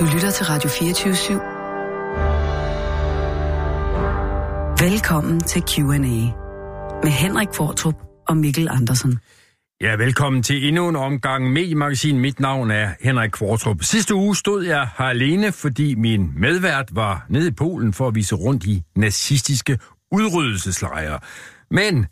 Du lytter til Radio 24 /7. Velkommen til Q&A med Henrik Fortrup og Mikkel Andersen. Ja, velkommen til endnu en omgang med magasin. Mit navn er Henrik Kvartrup. Sidste uge stod jeg her alene, fordi min medvært var nede i Polen for at vise rundt i nazistiske udryddelseslejre. Men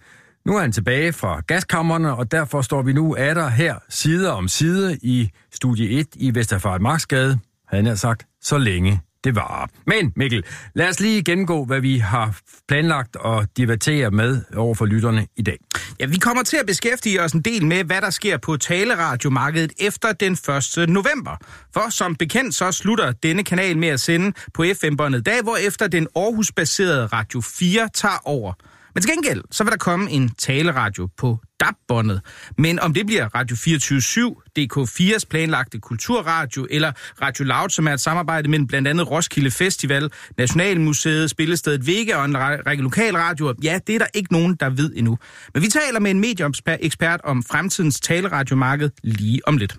nu er han tilbage fra gaskammerne, og derfor står vi nu af der her side om side i studie 1 i Vesterfart Marksgade, havde jeg sagt, så længe det var. Men Mikkel, lad os lige gennemgå, hvad vi har planlagt og debattere med over for lytterne i dag. Ja, vi kommer til at beskæftige os en del med, hvad der sker på taleradiomarkedet efter den 1. november. For som bekendt så slutter denne kanal med at sende på FM-båndet dag, hvor efter den Aarhus-baserede Radio 4 tager over. Men til gengæld, så vil der komme en taleradio på DAB-båndet. Men om det bliver Radio 24 DK4's planlagte kulturradio, eller Radio Loud, som er et samarbejde mellem blandt andet Roskilde Festival, Nationalmuseet, Spillestedet Vega og en række lokalradioer, ja, det er der ikke nogen, der ved endnu. Men vi taler med en medieekspert om fremtidens taleradiomarked lige om lidt.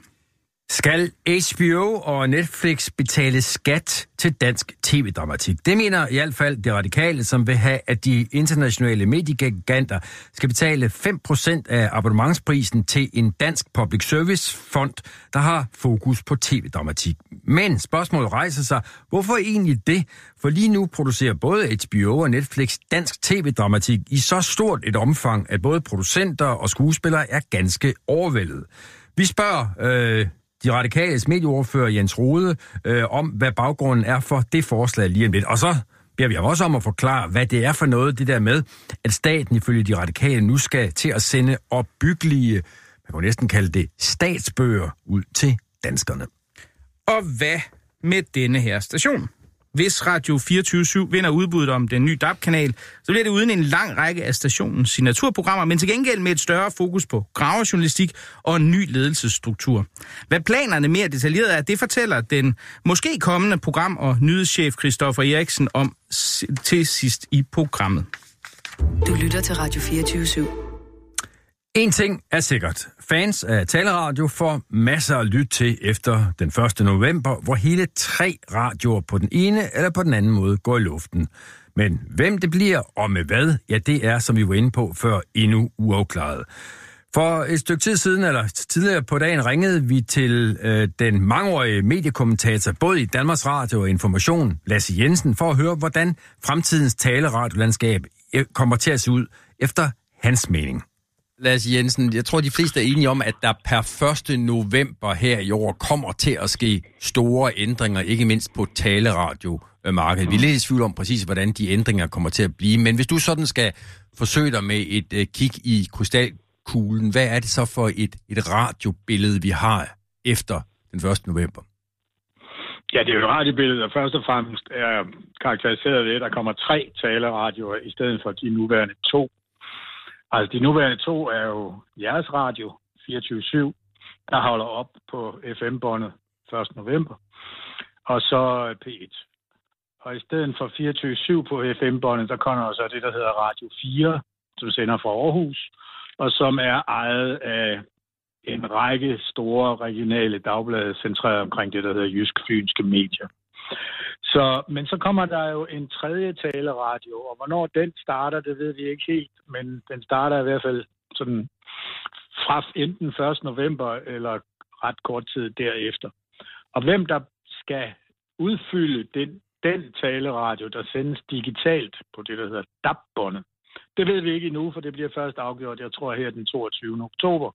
Skal HBO og Netflix betale skat til dansk tv-dramatik? Det mener i hvert fald det radikale, som vil have, at de internationale mediegiganter skal betale 5% af abonnementsprisen til en dansk public service fond, der har fokus på tv-dramatik. Men spørgsmålet rejser sig, hvorfor egentlig det? For lige nu producerer både HBO og Netflix dansk tv-dramatik i så stort et omfang, at både producenter og skuespillere er ganske overvældet. Vi spørger øh, de radikales medieordfører Jens Rode øh, om, hvad baggrunden er for det forslag lige om lidt. Og så beder vi også om at forklare, hvad det er for noget, det der med, at staten ifølge de radikale nu skal til at sende opbyggelige, man kan næsten kalde det statsbøger, ud til danskerne. Og hvad med denne her station? Hvis Radio 24 vinder udbuddet om den nye DAB-kanal, så bliver det uden en lang række af stationens signaturprogrammer, men til gengæld med et større fokus på gravejournalistik og en ny ledelsesstruktur. Hvad planerne mere detaljeret er, det fortæller den måske kommende program- og nyhedschef Christoffer Eriksen om til sidst i programmet. Du lytter til Radio 24 /7 en ting er sikkert. Fans af taleradio får masser at lytte til efter den 1. november, hvor hele tre radioer på den ene eller på den anden måde går i luften. Men hvem det bliver og med hvad, ja det er, som vi var inde på før, endnu uafklaret. For et stykke tid siden, eller tidligere på dagen, ringede vi til øh, den mangeårige mediekommentator, både i Danmarks Radio og Information, Lasse Jensen, for at høre, hvordan fremtidens taleradiolandskab øh, kommer til at se ud efter hans mening. Lars Jensen, jeg tror, de fleste er enige om, at der per 1. november her i år kommer til at ske store ændringer, ikke mindst på taleradio-markedet. Vi er lidt i tvivl om præcis, hvordan de ændringer kommer til at blive, men hvis du sådan skal forsøge dig med et øh, kig i krystalkuglen, hvad er det så for et, et radiobillede, vi har efter den 1. november? Ja, det er jo radiobilledet, radiobillede, og først og fremmest er karakteriseret ved, at der kommer tre taleradioer i stedet for de nuværende to. Altså, de nuværende to er jo jeres radio, 24-7, der holder op på FM-båndet 1. november, og så P1. Og i stedet for 24-7 på FM-båndet, der kommer så det, der hedder Radio 4, som sender fra Aarhus, og som er ejet af en række store regionale dagblade centreret omkring det, der hedder Jysk Fynske Medier. Så, men så kommer der jo en tredje taleradio, og hvornår den starter, det ved vi ikke helt, men den starter i hvert fald sådan fra enten 1. november eller ret kort tid derefter. Og hvem der skal udfylde den, den taleradio, der sendes digitalt på det, der hedder DAB-båndet, det ved vi ikke endnu, for det bliver først afgjort, jeg tror, her den 22. oktober.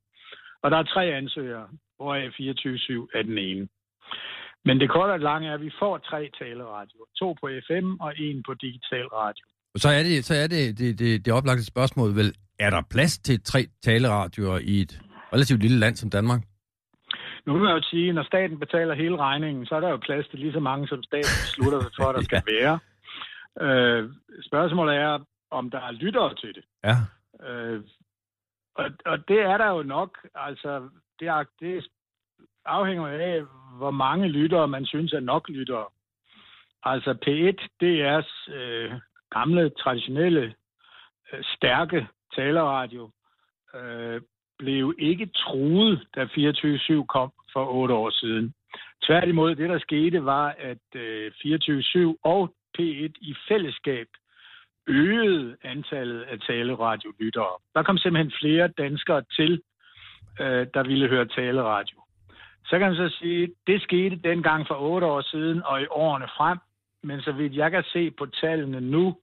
Og der er tre ansøgere, hvoraf 24-7 er den ene. Men det korte og lange er, at vi får tre taleradioer. To på FM og en på digital radio. Så er det, så er det, det, det, det oplagte spørgsmål vel, er der plads til tre taleradioer i et relativt lille land som Danmark? Nu vil jeg jo sige, at når staten betaler hele regningen, så er der jo plads til lige så mange, som staten beslutter for, at der skal ja. være. Øh, spørgsmålet er, om der er lyttere til det. Ja. Øh, og, og det er der jo nok. Altså, det er, det afhænger af, hvor mange lyttere man synes er nok lyttere. Altså P1, det er øh, gamle, traditionelle, øh, stærke taleradio, øh, blev ikke truet, da 24-7 kom for otte år siden. Tværtimod, det der skete, var, at øh, 24-7 og P1 i fællesskab øgede antallet af taleradio-lyttere. Der kom simpelthen flere danskere til, øh, der ville høre taleradio. Så kan man så sige, det skete dengang for otte år siden og i årene frem. Men så vidt jeg kan se på tallene nu,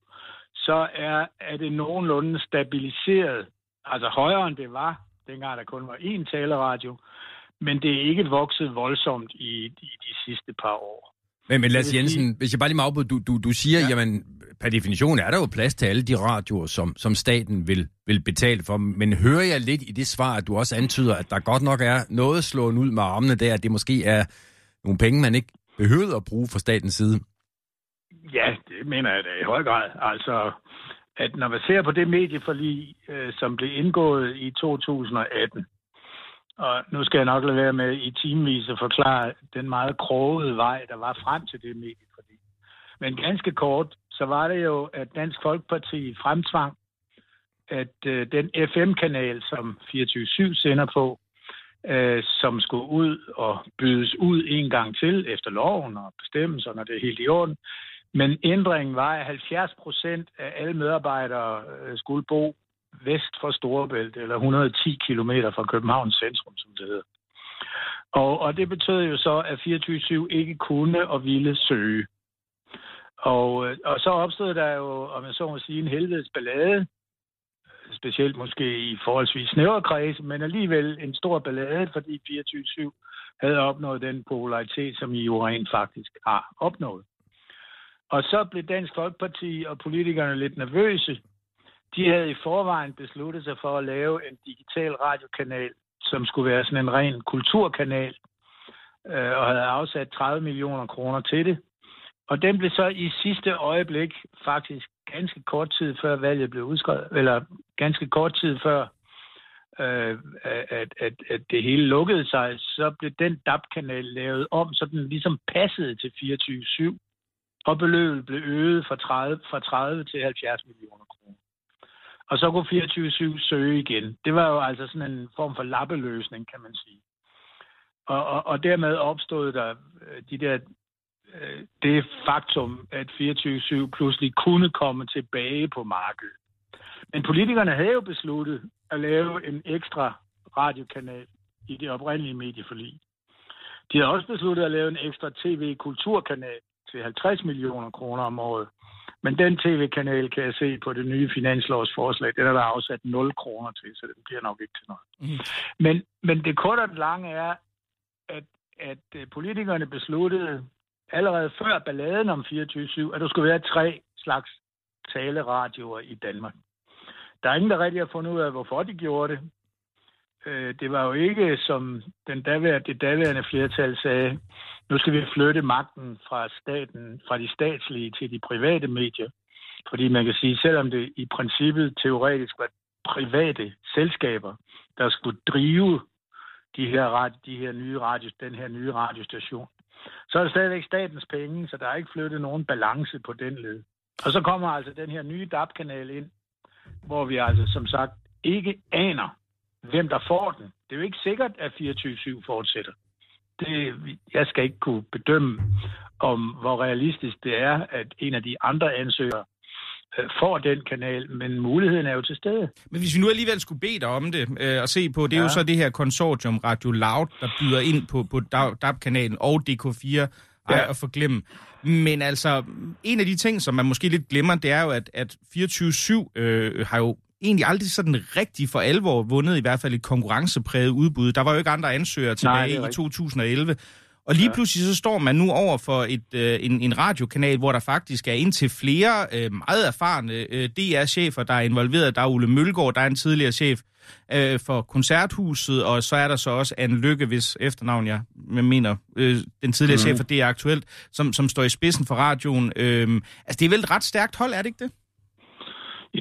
så er, er det nogenlunde stabiliseret. Altså højere end det var, dengang der kun var én taleradio. Men det er ikke vokset voldsomt i, i de sidste par år. Men, men Lars Jensen, sige... hvis jeg bare lige må afbryde, du, du, du siger, ja. jamen, per definition er der jo plads til alle de radioer, som, som staten vil, vil betale for. Men hører jeg lidt i det svar, at du også antyder, at der godt nok er noget slået ud med armene der, at det måske er nogle penge, man ikke behøver at bruge fra statens side? Ja, det mener jeg da i høj grad. Altså, at når man ser på det medieforlig, øh, som blev indgået i 2018, og nu skal jeg nok lade være med i timevis at forklare den meget krogede vej, der var frem til det medieforlig. Men ganske kort, så var det jo, at Dansk Folkeparti fremtvang, at øh, den FM-kanal, som 24-7 sender på, øh, som skulle ud og bydes ud en gang til efter loven og bestemmelserne, det er helt i orden. Men ændringen var, at 70 procent af alle medarbejdere øh, skulle bo vest for Storebælt, eller 110 km fra Københavns centrum, som det hedder. Og, og det betød jo så, at 24-7 ikke kunne og ville søge. Og, øh, og så opstod der jo, om jeg så må sige, en helvedes ballade, specielt måske i forholdsvis snævre kreds, men alligevel en stor ballade, fordi 24-7 havde opnået den popularitet, som I jo rent faktisk har opnået. Og så blev Dansk Folkeparti og politikerne lidt nervøse. De havde i forvejen besluttet sig for at lave en digital radiokanal, som skulle være sådan en ren kulturkanal, øh, og havde afsat 30 millioner kroner til det. Og den blev så i sidste øjeblik, faktisk ganske kort tid før valget blev udskrevet, eller ganske kort tid før, øh, at, at, at det hele lukkede sig, så blev den DAB-kanal lavet om, så den ligesom passede til 24-7, og beløbet blev øget fra 30, fra 30 til 70 millioner kroner. Og så kunne 24-7 søge igen. Det var jo altså sådan en form for lappeløsning, kan man sige. Og, og, og dermed opstod der øh, de der det faktum, at 24-7 pludselig kunne komme tilbage på markedet. Men politikerne havde jo besluttet at lave en ekstra radiokanal i det oprindelige medieforlig. De havde også besluttet at lave en ekstra tv-kulturkanal til 50 millioner kroner om året. Men den tv-kanal kan jeg se på det nye finanslovsforslag, den er der afsat 0 kroner til, så den bliver nok ikke til noget. Mm. Men, men det korte og lange er, at, at øh, politikerne besluttede allerede før balladen om 24-7, at der skulle være tre slags taleradioer i Danmark. Der er ingen, der rigtig har fundet ud af, hvorfor de gjorde det. Øh, det var jo ikke, som den daværende, det daværende flertal sagde, nu skal vi flytte magten fra staten, fra de statslige til de private medier. Fordi man kan sige, selvom det i princippet teoretisk var private selskaber, der skulle drive de her, de her nye radio, den her nye radiostation, så er det stadigvæk statens penge, så der er ikke flyttet nogen balance på den led. Og så kommer altså den her nye DAP-kanal ind, hvor vi altså som sagt ikke aner, hvem der får den. Det er jo ikke sikkert, at 24-7 fortsætter. Det, jeg skal ikke kunne bedømme, om hvor realistisk det er, at en af de andre ansøgere får den kanal, men muligheden er jo til stede. Men hvis vi nu alligevel skulle bede dig om det øh, og se på, det er ja. jo så det her konsortium Radio Loud, der byder ind på, på DAB-kanalen og DK4, ja. ej at forglemme. Men altså, en af de ting, som man måske lidt glemmer, det er jo, at, at 24-7 øh, har jo egentlig aldrig sådan rigtig for alvor vundet i hvert fald et konkurrencepræget udbud. Der var jo ikke andre ansøgere tilbage Nej, i 2011. Og lige ja. pludselig så står man nu over for et, øh, en, en radiokanal, hvor der faktisk er indtil flere øh, meget erfarne øh, DR-chefer, der er involveret. Der er Ole Mølgaard, der er en tidligere chef øh, for Koncerthuset, og så er der så også Anne Lykke, hvis efternavn jeg mener, øh, den tidligere mm. chef for DR Aktuelt, som, som står i spidsen for radioen. Øh, altså det er vel et ret stærkt hold, er det ikke det?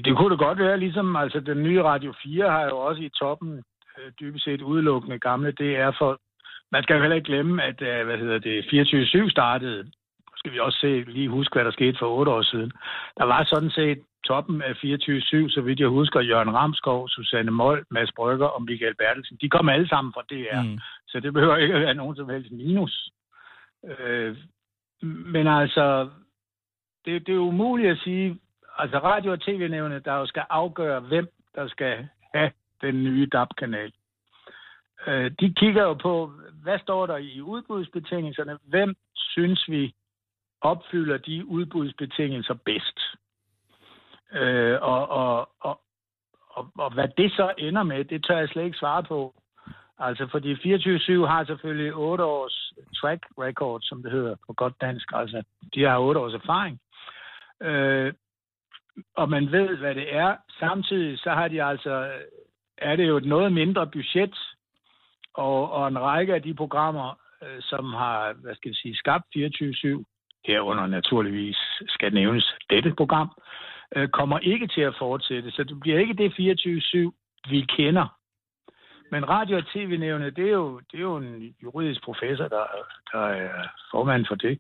Det kunne det godt være, ligesom altså den nye Radio 4 har jo også i toppen øh, dybest set udelukkende gamle DR for man skal jo heller ikke glemme, at øh, hvad hedder det, 24-7 startede. Nu skal vi også se, lige huske, hvad der skete for otte år siden. Der var sådan set toppen af 24-7, så vidt jeg husker, Jørgen Ramskov, Susanne Mold, Mads Brygger og Michael Bertelsen. De kom alle sammen fra DR, mm. så det behøver ikke at være nogen som helst minus. Øh, men altså, det, det er umuligt at sige, altså radio- og tv-nævnet, der jo skal afgøre, hvem der skal have den nye DAB-kanal. Øh, de kigger jo på, hvad står der i udbudsbetingelserne? Hvem synes vi opfylder de udbudsbetingelser bedst? Øh, og, og, og, og, og hvad det så ender med, det tør jeg slet ikke svare på. Altså, fordi 24-7 har selvfølgelig 8 års track record, som det hedder på godt dansk. Altså, de har 8 års erfaring. Øh, og man ved, hvad det er. Samtidig så har de altså, er det jo et noget mindre budget, og, og en række af de programmer, øh, som har, hvad skal jeg sige, skabt 24-7, herunder naturligvis skal nævnes dette program, øh, kommer ikke til at fortsætte. Så det bliver ikke det 24-7, vi kender. Men radio- og tv-nævnet, det er, jo, det er jo en juridisk professor, der, der er formand for det.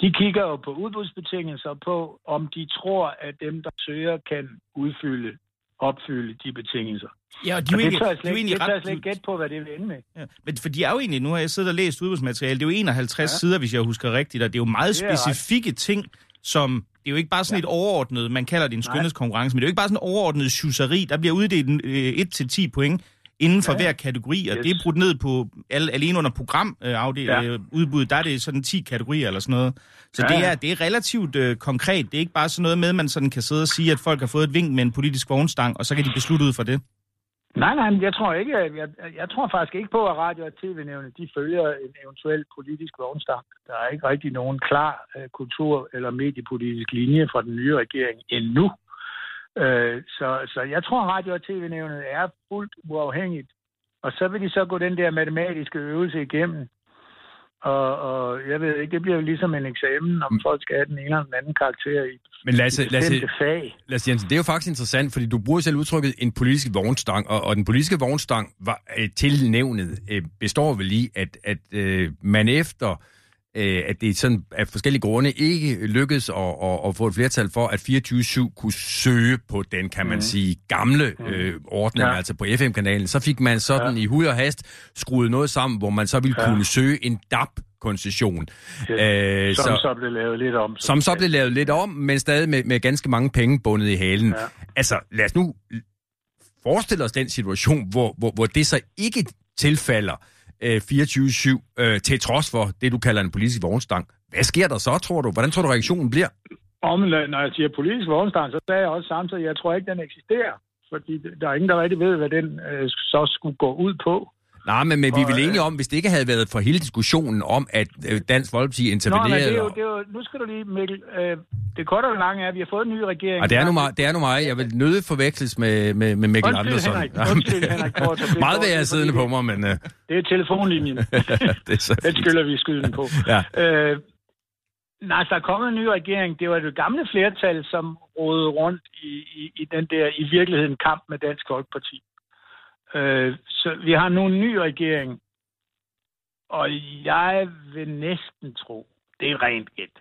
De kigger jo på udbudsbetingelser på, om de tror, at dem, der søger, kan udfylde, opfylde de betingelser. Ja, og de er jo det egentlig, tør jeg slet, er det ret... slet ikke gætte på, hvad det vil ende med. Ja, men for de er jo egentlig, nu har jeg siddet og læst udbudsmateriale, det er jo 51 ja. sider, hvis jeg husker rigtigt, og det er jo meget Det er ret. specifikke ting, som, det er jo ikke bare sådan ja. et overordnet, man kalder det en skønhedskonkurrence, men det er jo ikke bare sådan en overordnet sjuseri, der bliver uddelt øh, 1-10 point inden for ja. Hver kategori, og Yes. det er brudt ned på, al, alene under program øh, Ja. øh, udbud, der er det sådan 10 kategorier eller sådan noget. Så Ja, det, er, det er relativt øh, konkret, det er ikke bare sådan noget med, at man sådan kan sidde og sige, at folk har fået et vink med en politisk vognstang, og så kan de beslutte ud fra det. Nej, nej, jeg tror ikke, jeg, jeg tror faktisk ikke på, at radio- og tv-nævnet, de følger en eventuel politisk vognstang. Der er ikke rigtig nogen klar uh, kultur- eller mediepolitisk linje fra den nye regering endnu. Uh, så, så jeg tror, radio- og tv-nævnet er fuldt uafhængigt. Og så vil de så gå den der matematiske øvelse igennem. Og, og jeg ved ikke, det bliver jo ligesom en eksamen, om folk skal have den ene eller den anden karakter i Men Lasse, et Lasse, bestemte fag. Lasse Jensen, det er jo faktisk interessant, fordi du bruger selv udtrykket en politisk vognstang, og, og den politiske vognstang var, øh, til nævnet øh, består vel i, at, at øh, man efter øh, at det sådan af forskellige grunde ikke lykkedes at, at, at få et flertal for, at 24-7 kunne søge på den, kan man mm. sige, gamle øh, ordning, ja. Ja. altså på FM-kanalen. Så fik man sådan ja. i hud og hast skruet noget sammen, hvor man så ville ja. kunne søge en DAB-koncession. Øh, som så, så blev lavet lidt om. Som så blev lavet lidt om, men stadig med, med ganske mange penge bundet i halen. Ja. Ja. Altså, lad os nu forestille os den situation, hvor, hvor, hvor det så ikke tilfalder øh, Øh, 24-7, øh, til trods for det, du kalder en politisk vognstang. Hvad sker der så, tror du? Hvordan tror du, reaktionen bliver? Om, når jeg siger politisk vognstang, så sagde jeg også samtidig, at jeg tror ikke, den eksisterer. Fordi der er ingen, der rigtig ved, hvad den øh, så skulle gå ud på. Nej, men, men vi er vel øh, enige om, hvis det ikke havde været for hele diskussionen om, at øh, Dansk Folkeparti Nå, men intervenerede... det er jo, det er jo, nu skal du lige, Mikkel. Øh, det korte og lange er, at vi har fået en ny regering. Og det er, nu mig, det er nu mig. Jeg vil nødig forveksles med, med, med Mikkel Undskyld, Andersen. Henrik. Undskyld, Henrik Meget vil jeg siddende på mig, men... Øh, Det er telefonlinjen. det er så den skylder vi skylden på. Ja. Øh, nej, så der er kommet en ny regering. Det var det gamle flertal, som rådede rundt i, i, i den der, i virkeligheden, kamp med Dansk Folkeparti. Øh, så vi har nu en ny regering, og jeg vil næsten tro, det er rent gæt,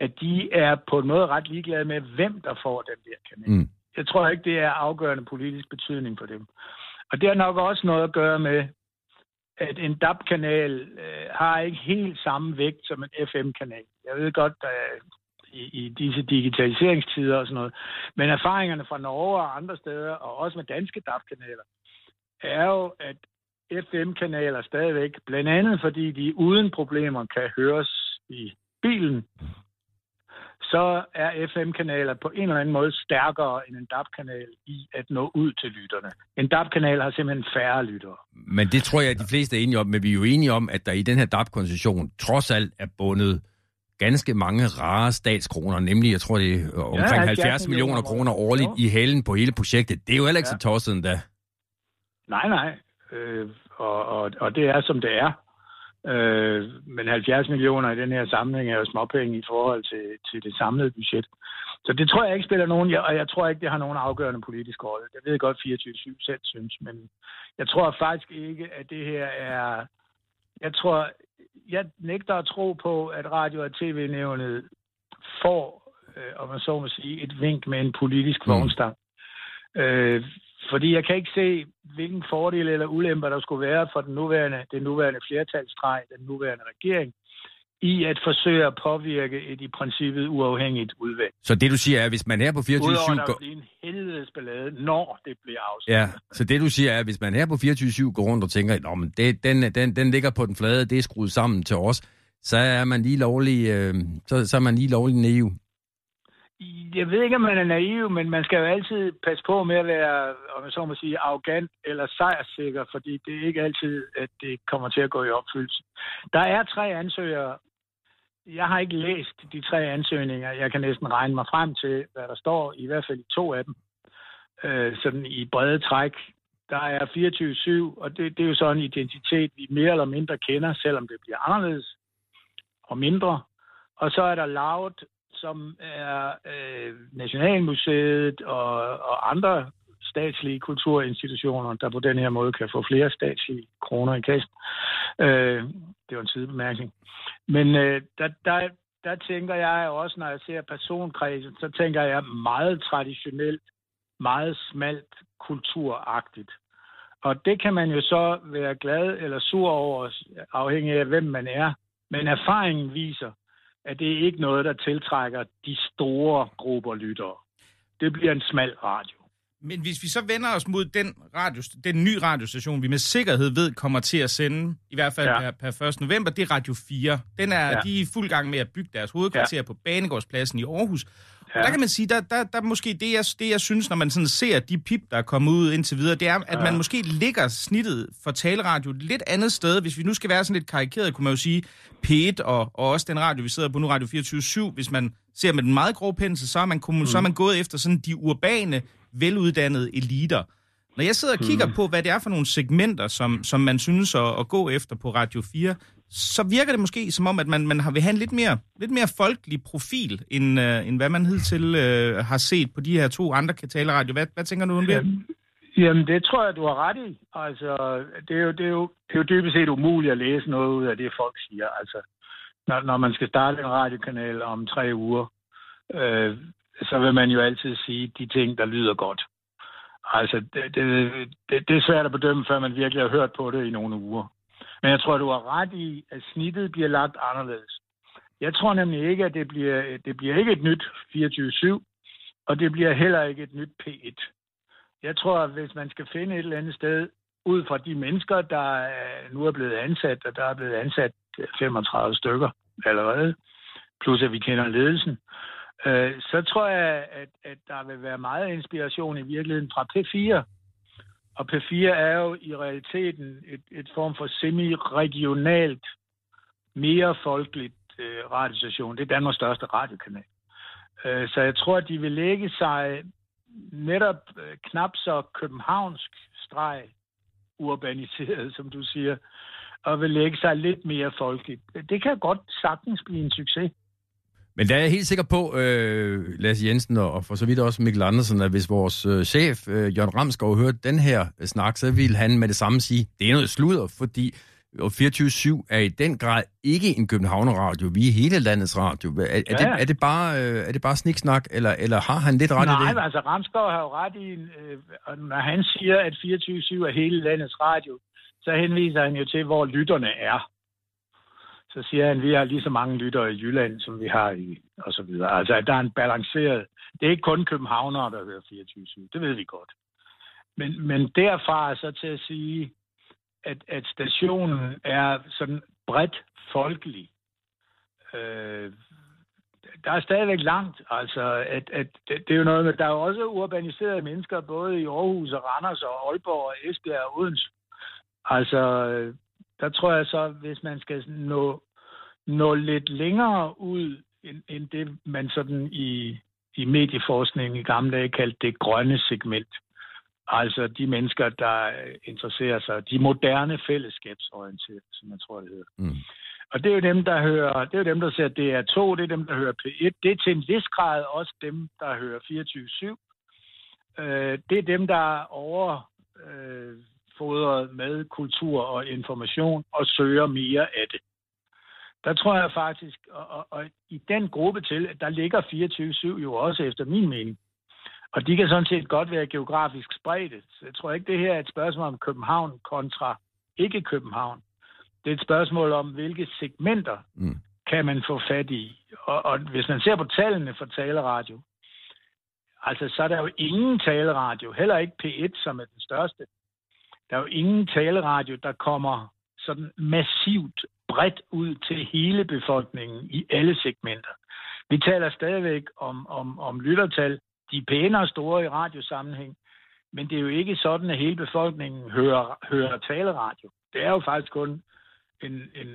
at de er på en måde ret ligeglade med, hvem der får den der kanal. Mm. Jeg tror ikke, det er afgørende politisk betydning for dem. Og det har nok også noget at gøre med, at en DAB-kanal øh, har ikke helt samme vægt som en FM-kanal. Jeg ved godt, at i, i disse digitaliseringstider og sådan noget, men erfaringerne fra Norge og andre steder, og også med danske DAF-kanaler, er jo, at FM-kanaler stadigvæk, blandt andet fordi de uden problemer kan høres i bilen, så er FM-kanaler på en eller anden måde stærkere end en DAB-kanal i at nå ud til lytterne. En DAB-kanal har simpelthen færre lyttere. Men det tror jeg, at de fleste er enige om, men vi er jo enige om, at der i den her DAB-koncession trods alt er bundet ganske mange rare statskroner, nemlig, jeg tror, det er omkring ja, 70 70 millioner kroner årligt Jo. i halen på hele projektet. Det er jo heller ikke Ja. så tosset endda. Nej, nej. Øh, og, og, og det er, som det er. Øh, men 70 millioner i den her sammenhæng er jo småpenge i forhold til, til det samlede budget. Så det tror jeg ikke spiller nogen, og jeg tror ikke, det har nogen afgørende politisk rolle. Det ved jeg godt 24-7 selv synes, men jeg tror faktisk ikke, at det her er... Jeg tror, jeg nægter at tro på, at radio- og tv-nævnet får, øh, om man så må sige, et vink med en politisk Mm. vognstang. Øh, fordi jeg kan ikke se, hvilken fordel eller ulemper der skulle være for den nuværende, den nuværende flertalsstreg, den nuværende regering, i at forsøge at påvirke et i princippet uafhængigt udvalg. Så det du siger er, at hvis man er på 24-7... Udover der Går... en helvedesballade, når det bliver afsluttet. Ja, så det du siger er, at hvis man er på 24-7 går rundt og tænker, at men det, den, den, den ligger på den flade, det er skruet sammen til os, så er man lige lovlig, øh, så, så er man lige lovlig naiv. Jeg ved ikke, om man er naiv, men man skal jo altid passe på med at være, om jeg så må sige, arrogant eller sejrssikker, fordi det er ikke altid, at det kommer til at gå i opfyldelse. Der er tre ansøgere. Jeg har ikke læst de tre ansøgninger. Jeg kan næsten regne mig frem til, hvad der står, i hvert fald i to af dem. Øh, sådan i brede træk. Der er 24-7, og det, det er jo sådan en identitet, vi mere eller mindre kender, selvom det bliver anderledes og mindre. Og så er der Loud, som er øh, Nationalmuseet og, og andre statslige kulturinstitutioner, der på den her måde kan få flere statslige kroner i kassen. Øh, det var en sidebemærkning. Men øh, der, der, der tænker jeg også, når jeg ser personkredsen, så tænker jeg meget traditionelt, meget smalt kulturagtigt. Og det kan man jo så være glad eller sur over, afhængig af hvem man er. Men erfaringen viser, at det er ikke noget, der tiltrækker de store grupper lyttere. Det bliver en smal radio. Men hvis vi så vender os mod den, radio, den nye radiostation, vi med sikkerhed ved kommer til at sende, i hvert fald ja. per, per 1. november, det er Radio 4. Den er, ja. De er i fuld gang med at bygge deres hovedkvarter ja. på Banegårdspladsen i Aarhus. Ja. Der kan man sige, der, der, der måske det jeg, det, jeg synes, når man sådan ser de pip, der er kommet ud indtil videre, det er, at ja. man måske ligger snittet for taleradio lidt andet sted. Hvis vi nu skal være sådan lidt karikeret, kunne man jo sige, P1 og, og også den radio, vi sidder på nu, Radio 24 hvis man ser med den meget grove pensel, så er man, mm. så er man gået efter sådan de urbane, veluddannede eliter. Når jeg sidder og kigger mm. på, hvad det er for nogle segmenter, som, som man synes at, at gå efter på Radio 4, så virker det måske som om, at man, man har vil have en lidt mere, lidt mere folkelig profil, end, uh, end hvad man hidtil uh, har set på de her to andre kataleradio. Hvad, hvad tænker du om det? Jamen, jamen, det tror jeg, du har ret i. Altså, det er, jo, det, er jo, det er jo dybest set umuligt at læse noget ud af det, folk siger. Altså, når, når man skal starte en radiokanal om tre uger, øh, så vil man jo altid sige de ting, der lyder godt. Altså, det, det, det, det er svært at bedømme, før man virkelig har hørt på det i nogle uger. Men jeg tror, du har ret i, at snittet bliver lagt anderledes. Jeg tror nemlig ikke, at det bliver, det bliver ikke et nyt 24-7, og det bliver heller ikke et nyt P1. Jeg tror, at hvis man skal finde et eller andet sted, ud fra de mennesker, der øh, nu er blevet ansat, og der er blevet ansat 35 stykker allerede, plus at vi kender ledelsen, øh, så tror jeg, at, at der vil være meget inspiration i virkeligheden fra P4. Og P4 er jo i realiteten et, et form for semi-regionalt, mere folkeligt øh, radiostation. Det er Danmarks største radiokanal. Øh, så jeg tror, at de vil lægge sig netop øh, knap så københavnsk streg, urbaniseret, som du siger, og vil lægge sig lidt mere folkeligt. Det kan godt sagtens blive en succes. Men der er jeg helt sikker på, øh, Lasse Jensen og for så vidt også Mikkel Andersen, at hvis vores øh, chef, øh, Jørgen Ramskov, hørte den her snak, så ville han med det samme sige, det er noget sludder, fordi 24-7 er i den grad ikke en Københavner-radio. Vi er hele landets radio. Er, er, ja. det, er, det, bare, øh, er det bare sniksnak, eller, eller har han lidt ret Nej, i det? Nej, altså Ramskov har jo ret i, øh, når han siger, at 24-7 er hele landets radio, så henviser han jo til, hvor lytterne er så siger han, at vi har lige så mange lyttere i Jylland, som vi har i, og så videre. Altså, at der er en balanceret... Det er ikke kun københavnere, der hører 24-7. Det ved vi godt. Men, men derfra så til at sige, at, at stationen er sådan bredt folkelig. Øh, der er stadigvæk langt. Altså, at, at det, det er jo noget med, der er jo også urbaniserede mennesker, både i Aarhus og Randers og Aalborg og Esbjerg og Odense. Altså, der tror jeg så, hvis man skal nå, nå lidt længere ud, end, end det man sådan i, i medieforskningen i gamle dage kaldte det grønne segment. Altså de mennesker, der interesserer sig, de moderne fællesskabsorienterede, som jeg tror, det hedder. Mm. Og det er jo dem, der hører, det er jo dem, der ser DR2, det er dem, der hører P1. Det er til en vis grad også dem, der hører 24-7. Øh, det er dem, der over øh, fodret med kultur og information og søger mere af det. Der tror jeg faktisk, og, og, og i den gruppe til, der ligger 24-7 jo også efter min mening. Og de kan sådan set godt være geografisk spredte. Så jeg tror ikke, det her er et spørgsmål om København kontra ikke København. Det er et spørgsmål om, hvilke segmenter mm. kan man få fat i. Og, og hvis man ser på tallene for taleradio, altså så er der jo ingen taleradio, heller ikke P1, som er den største. Der er jo ingen taleradio, der kommer sådan massivt bredt ud til hele befolkningen i alle segmenter. Vi taler stadigvæk om, om, om lyttertal. De er pænere store i radiosammenhæng, men det er jo ikke sådan, at hele befolkningen hører, hører taleradio. Det er jo faktisk kun en, en,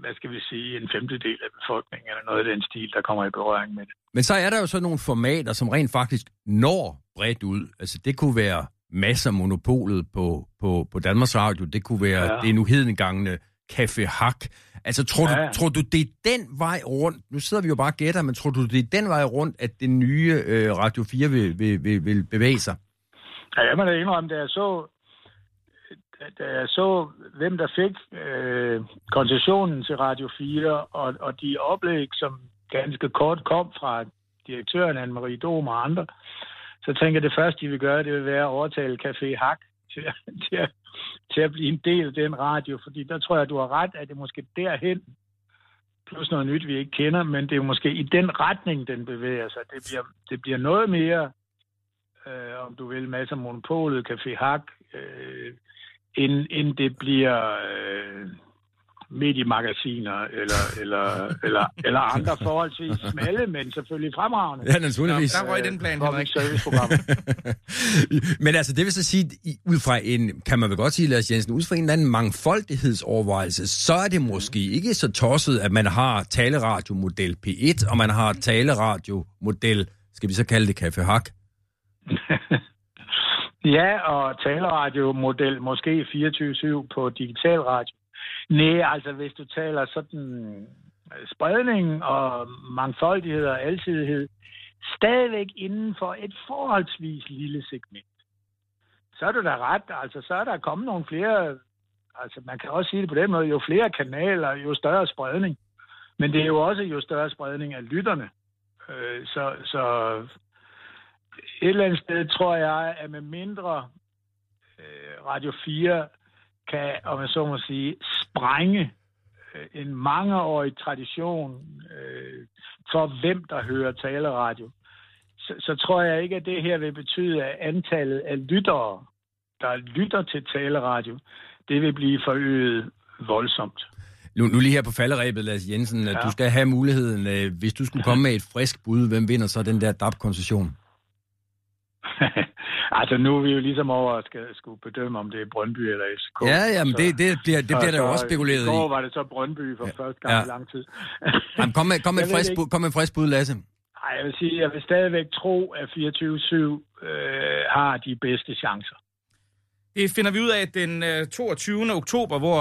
hvad skal vi sige, en femtedel af befolkningen, eller noget af den stil, der kommer i berøring med det. Men så er der jo så nogle formater, som rent faktisk når bredt ud. Altså det kunne være masser monopolet på, på, på Danmarks Radio. Det kunne være ja. det nu hedengangne Café Hak. Altså, tror, ja. du, tror du, det er den vej rundt? Nu sidder vi jo bare og gætter, men tror du, det er den vej rundt, at det nye øh, Radio 4 vil, vil, vil, vil bevæge sig? Ja, jeg må da indrømme, da jeg så, da jeg så hvem der fik øh, koncessionen til Radio 4, og, og de oplæg, som ganske kort kom fra direktøren Anne-Marie Dom og andre, så tænker jeg, det første, de vil gøre, det vil være at overtale Café Hak til, til, at, til at blive en del af den radio, fordi der tror jeg, du har ret, at det måske derhen, plus noget nyt, vi ikke kender, men det er måske i den retning, den bevæger sig. Det bliver, det bliver noget mere, øh, om du vil, masser af monopolet, Café Hak, øh, end, end det bliver... Øh, mediemagasiner eller, eller, eller, eller andre forholdsvis smalle, men selvfølgelig fremragende. Ja, naturligvis. Der røg den plan, Henrik. men altså, det vil så sige, ud fra en, kan man vel godt sige, Lars Jensen, ud fra en eller anden mangfoldighedsovervejelse, så er det måske ikke så tosset, at man har taleradio-model P1, og man har taleradio-model, skal vi så kalde det Café Hak? ja, og taleradio-model måske 24-7 på digital radio. Nej, altså hvis du taler sådan øh, spredning og mangfoldighed og alsidighed, stadigvæk inden for et forholdsvis lille segment. Så er du da ret, altså så er der kommet nogle flere, altså man kan også sige det på den måde, jo flere kanaler, jo større spredning. Men det er jo også jo større spredning af lytterne. Øh, så, så et eller andet sted tror jeg, at med mindre øh, Radio 4 kan, om jeg så må sige, sprænge øh, en mangeårig tradition øh, for hvem der hører taleradio, så, så tror jeg ikke, at det her vil betyde, at antallet af lyttere, der lytter til taleradio, det vil blive forøget voldsomt. Nu, nu lige her på falderæbet, Lars Jensen, ja. du skal have muligheden, øh, hvis du skulle komme med et frisk bud, hvem vinder så den der DAP-koncession? altså nu er vi jo ligesom over at skal, skulle bedømme, om det er Brøndby eller FCK. Ja, jamen så, det, det bliver, det bliver der jo også spekuleret i. I går var det så Brøndby for ja. første gang ja. i lang tid. jamen, kom, med, kom, med frisk bud, kom med frisk bud, Lasse. Nej, jeg vil sige, jeg vil stadigvæk tro, at 24-7 øh, har de bedste chancer. Det finder vi ud af den 22. Øh, oktober, hvor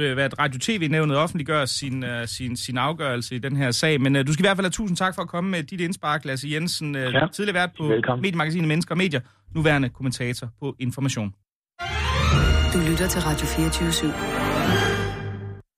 øh, hvad, Radio TV-nævnet offentliggør sin, uh, sin, sin afgørelse i den her sag. Men du skal i hvert fald have tusind tak for at komme med dit indspark, Lasse Jensen, ja. tidligere vært på Mediemagasinet Mennesker og Medier, nuværende kommentator på Information. Du lytter til Radio 24 /7.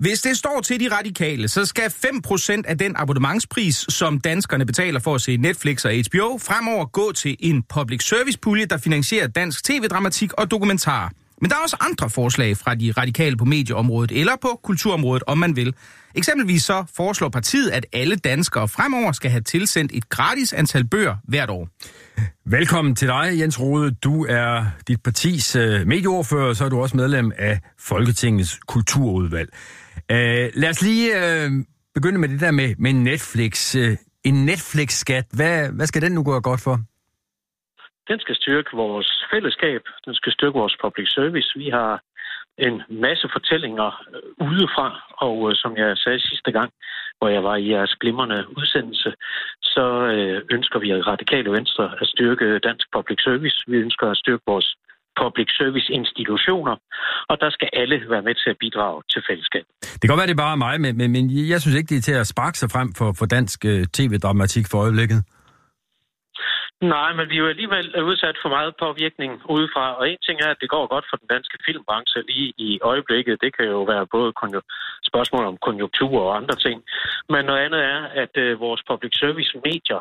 Hvis det står til de radikale, så skal 5% af den abonnementspris, som danskerne betaler for at se Netflix og HBO, fremover gå til en public service pulje, der finansierer dansk tv-dramatik og dokumentar. Men der er også andre forslag fra de radikale på medieområdet eller på kulturområdet, om man vil. Eksempelvis så foreslår partiet, at alle danskere fremover skal have tilsendt et gratis antal bøger hvert år. Velkommen til dig, Jens Rode. Du er dit partis øh, medieordfører, og så er du også medlem af Folketingets kulturudvalg. Uh, lad os lige uh, begynde med det der med, med Netflix. Uh, en Netflix-skat, hvad, hvad skal den nu gå godt for? Den skal styrke vores fællesskab, den skal styrke vores public service. Vi har en masse fortællinger øh, udefra, og øh, som jeg sagde sidste gang, hvor jeg var i jeres glimrende udsendelse, så øh, ønsker vi at radikale venstre at styrke dansk public service. Vi ønsker at styrke vores public service institutioner, og der skal alle være med til at bidrage til fællesskab. Det kan godt være, det er bare mig, men, men, men jeg synes ikke, det er til at sparke sig frem for, for dansk tv-dramatik for øjeblikket. Nej, men vi er jo alligevel udsat for meget påvirkning udefra, og en ting er, at det går godt for den danske filmbranche lige i øjeblikket. Det kan jo være både spørgsmål om konjunktur og andre ting. Men noget andet er, at øh, vores public service medier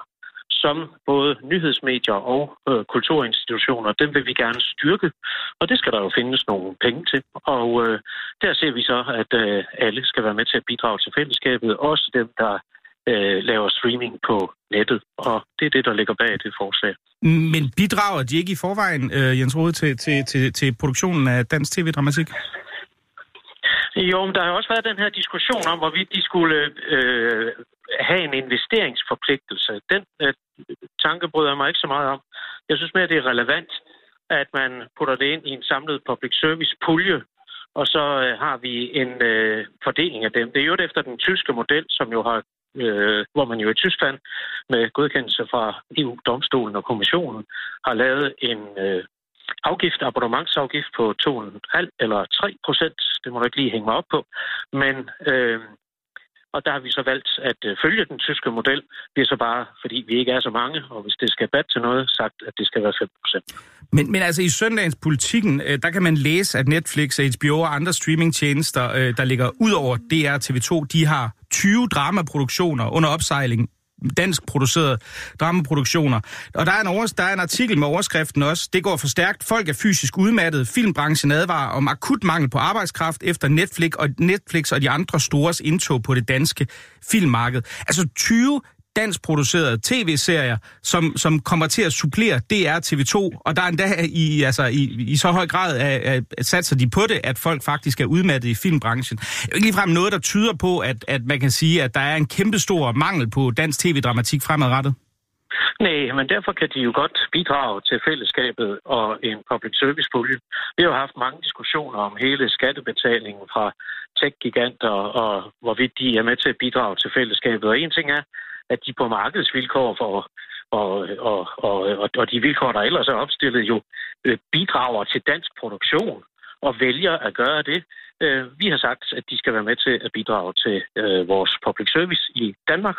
som både nyhedsmedier og øh, kulturinstitutioner, dem vil vi gerne styrke, og det skal der jo findes nogle penge til. Og øh, der ser vi så, at øh, alle skal være med til at bidrage til fællesskabet, også dem, der øh, laver streaming på nettet, og det er det, der ligger bag det forslag. Men bidrager de ikke i forvejen, øh, Jens Rode, til, til, til, til produktionen af dansk tv-dramatik? Jo, men der har også været den her diskussion om, hvorvidt de skulle øh, have en investeringsforpligtelse. Den øh, tanke bryder jeg mig ikke så meget om. Jeg synes mere, det er relevant, at man putter det ind i en samlet public service pulje, og så øh, har vi en øh, fordeling af dem. Det er jo efter den tyske model, som jo har øh, hvor man jo i Tyskland med godkendelse fra EU-domstolen og kommissionen har lavet en øh, afgift, abonnementsafgift på 2,5 eller 3 procent. Det må du ikke lige hænge mig op på. Men, øh, og der har vi så valgt at øh, følge den tyske model. Det er så bare, fordi vi ikke er så mange, og hvis det skal bat til noget, sagt, at det skal være 5 procent. Men, men altså i søndagens politikken, øh, der kan man læse, at Netflix, HBO og andre streamingtjenester, øh, der ligger ud over DR TV2, de har 20 dramaproduktioner under opsejling dansk producerede dramaproduktioner. Og der er, en overs- der er en artikel med overskriften også, det går for stærkt, folk er fysisk udmattet, filmbranchen advarer om akut mangel på arbejdskraft efter Netflix og, Netflix og de andre stores indtog på det danske filmmarked. Altså 20 dansk producerede tv-serier, som, som kommer til at supplere DR TV2, og der er endda i, altså, i, i så høj grad at, at satser de på det, at folk faktisk er udmattet i filmbranchen. Det er ikke ligefrem noget, der tyder på, at, at man kan sige, at der er en kæmpestor mangel på dansk tv-dramatik fremadrettet. Nej, men derfor kan de jo godt bidrage til fællesskabet og en public service pulje. Vi har jo haft mange diskussioner om hele skattebetalingen fra tech-giganter og hvorvidt de er med til at bidrage til fællesskabet. Og en ting er, at de på markedsvilkår for, og, og, og, og og de vilkår, der ellers er opstillet, jo øh, bidrager til dansk produktion og vælger at gøre det. Øh, vi har sagt, at de skal være med til at bidrage til øh, vores public service i Danmark,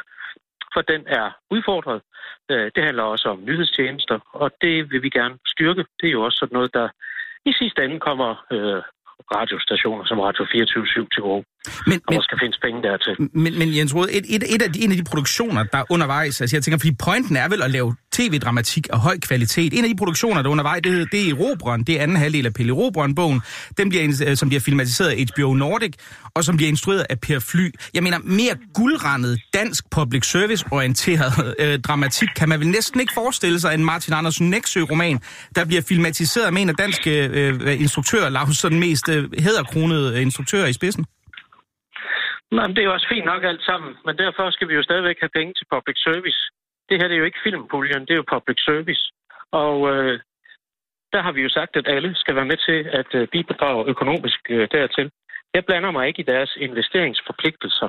for den er udfordret. Det handler også om nyhedstjenester, og det vil vi gerne styrke. Det er jo også sådan noget, der i sidste ende kommer radiostationer som Radio 24-7 til gode. Men, og men, skal findes penge dertil. Men, men Jens Rode, et, et, et af de, en af de produktioner, der er undervejs, altså jeg tænker, fordi pointen er vel at lave tv-dramatik af høj kvalitet. En af de produktioner, der er undervejs, det, det er Robron, det er anden halvdel af Pelle Robron-bogen, den bliver, øh, som bliver filmatiseret af HBO Nordic, og som bliver instrueret af Per Fly. Jeg mener, mere guldrandet, dansk public service-orienteret øh, dramatik kan man vel næsten ikke forestille sig en Martin Andersen Nexø-roman, der bliver filmatiseret med en af danske øh, instruktører, Lars den mest øh, hæderkronede instruktør i spidsen. Nej, det er jo også fint nok alt sammen, men derfor skal vi jo stadigvæk have penge til public service. Det her det er jo ikke filmpuljen, det er jo public service. Og øh, der har vi jo sagt, at alle skal være med til at øh, bidrage økonomisk øh, dertil. Jeg blander mig ikke i deres investeringsforpligtelser.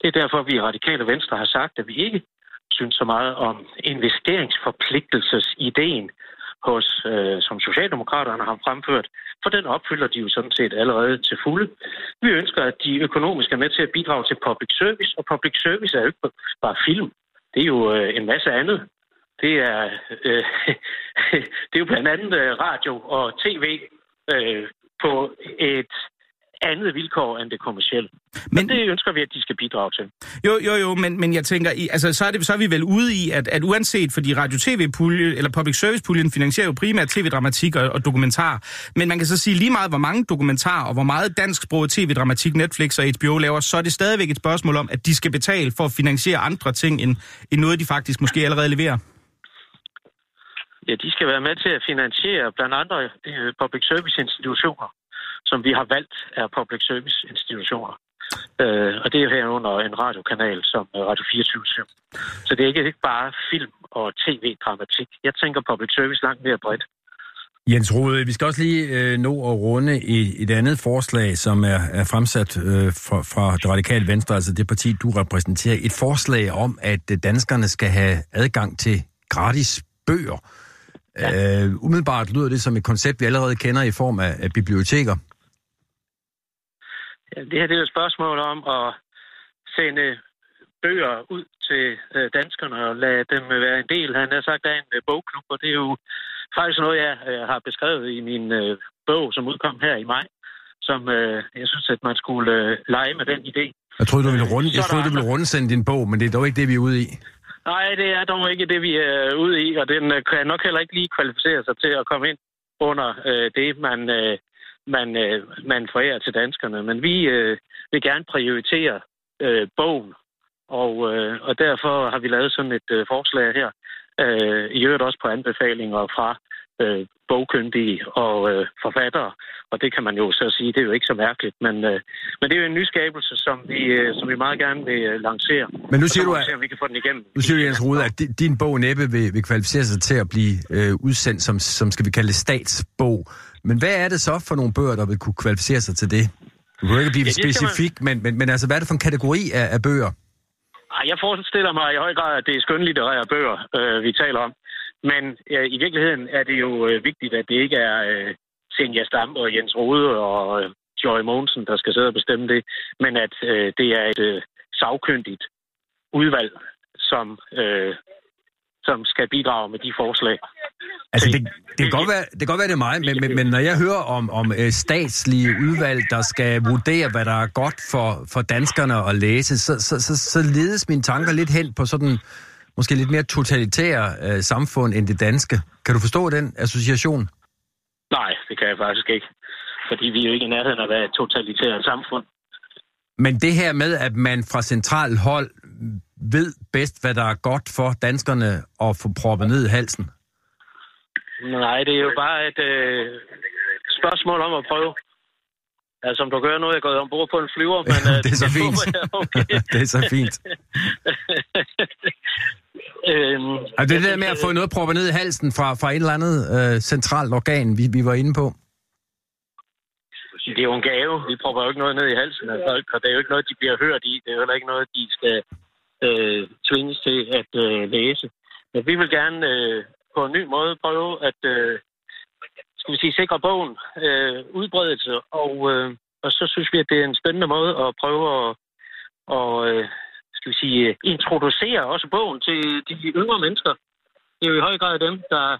Det er derfor, vi i Radikale Venstre har sagt, at vi ikke synes så meget om investeringsforpligtelsesideen hos, øh, som Socialdemokraterne har fremført, for den opfylder de jo sådan set allerede til fulde. Vi ønsker, at de økonomisk er med til at bidrage til public service, og public service er jo ikke bare film. Det er jo øh, en masse andet. Det er, øh, det er jo blandt andet øh, radio og tv øh, på et andet vilkår end det kommercielle. Men og det ønsker vi, at de skal bidrage til. Jo, jo, jo, men, men jeg tænker, altså, så, er det, så er vi vel ude i, at, at uanset, fordi radio-tv-pulje, eller public service-puljen finansierer jo primært tv-dramatik og, og dokumentar, men man kan så sige lige meget, hvor mange dokumentarer og hvor meget dansksproget tv-dramatik Netflix og HBO laver, så er det stadigvæk et spørgsmål om, at de skal betale for at finansiere andre ting, end, end noget, de faktisk måske allerede leverer. Ja, de skal være med til at finansiere blandt andre øh, public service institutioner som vi har valgt er public service institutioner. Øh, og det er herunder en radiokanal som Radio 24 Så det er ikke, ikke bare film og tv-dramatik. Jeg tænker public service langt mere bredt. Jens Rode, vi skal også lige øh, nå at runde i et andet forslag, som er, er fremsat øh, fra, fra det radikale venstre, altså det parti, du repræsenterer. Et forslag om, at danskerne skal have adgang til gratis bøger. Ja. Øh, umiddelbart lyder det som et koncept, vi allerede kender i form af, af biblioteker. Det her det er et spørgsmål om at sende bøger ud til øh, danskerne og lade dem være en del, han har sagt, af en øh, bogklub, og det er jo faktisk noget, jeg øh, har beskrevet i min øh, bog, som udkom her i maj, som øh, jeg synes, at man skulle øh, lege med den idé. Jeg troede, du ville, runde, jeg troede, du ville rundsende din bog, men det er dog ikke det, vi er ude i. Nej, det er dog ikke det, vi er ude i, og den øh, kan nok heller ikke lige kvalificere sig til at komme ind under øh, det, man, øh, man, øh, man forærer til danskerne. Men vi øh, vil gerne prioritere øh, bogen, og, øh, og derfor har vi lavet sådan et øh, forslag her, øh, i øvrigt også på anbefalinger fra øh, bogkyndige og øh, forfattere. Og det kan man jo så sige, det er jo ikke så mærkeligt. Men, øh, men det er jo en nyskabelse, som vi, øh, som vi meget gerne vil øh, lancere. Men nu siger du, at... Se, vi kan få den igennem. nu siger du, Jens Rode, at di- din bog næppe vil, vil kvalificere sig til at blive øh, udsendt som, som, skal vi kalde statsbog. Men hvad er det så for nogle bøger, der vil kunne kvalificere sig til det? Du kan ikke blive Ja, skal man- specifik, men, men, men altså, hvad er det for en kategori af, af bøger? Jeg forestiller mig i høj grad, at det er skønlitterære bøger, øh, vi taler om. Men øh, i virkeligheden er det jo øh, vigtigt, at det ikke er øh, Senja Stam og Jens Rode og øh, Joy Mogensen, der skal sidde og bestemme det, men at øh, det er et øh, sagkyndigt udvalg, som, øh, som skal bidrage med de forslag. Altså, det, det, kan godt være, det kan godt være, det er mig, men, men, men når jeg hører om, om øh, statslige udvalg, der skal vurdere, hvad der er godt for, for danskerne at læse, så, så, så, så ledes mine tanker lidt hen på sådan måske lidt mere totalitære øh, samfund end det danske. Kan du forstå den association? Nej, det kan jeg faktisk ikke. Fordi vi er jo ikke i nærheden af at være et totalitært samfund. Men det her med, at man fra central hold ved bedst, hvad der er godt for danskerne at få proppet ned i halsen. Nej, det er jo bare et øh, spørgsmål om at prøve. Altså, om du gør noget, jeg er gået ombord på en flyver, men... øh, det er så fint. er okay. det er så fint. øhm, Og det der med at få noget proppet ned i halsen fra, fra et eller andet øh, centralt organ, vi, vi var inde på. Det er jo en gave. Vi prøver jo ikke noget ned i halsen af folk, og det er jo ikke noget, de bliver hørt i. Det er jo heller ikke noget, de skal øh, tvinges til at øh, læse. Men vi vil gerne øh, på en ny måde prøve at øh, skal vi sige, sikre bogen øh, udbredelse, og, øh, og så synes vi, at det er en spændende måde at prøve at og, øh, skal vi sige, introducere også bogen til de yngre mennesker. Det er jo i høj grad dem, der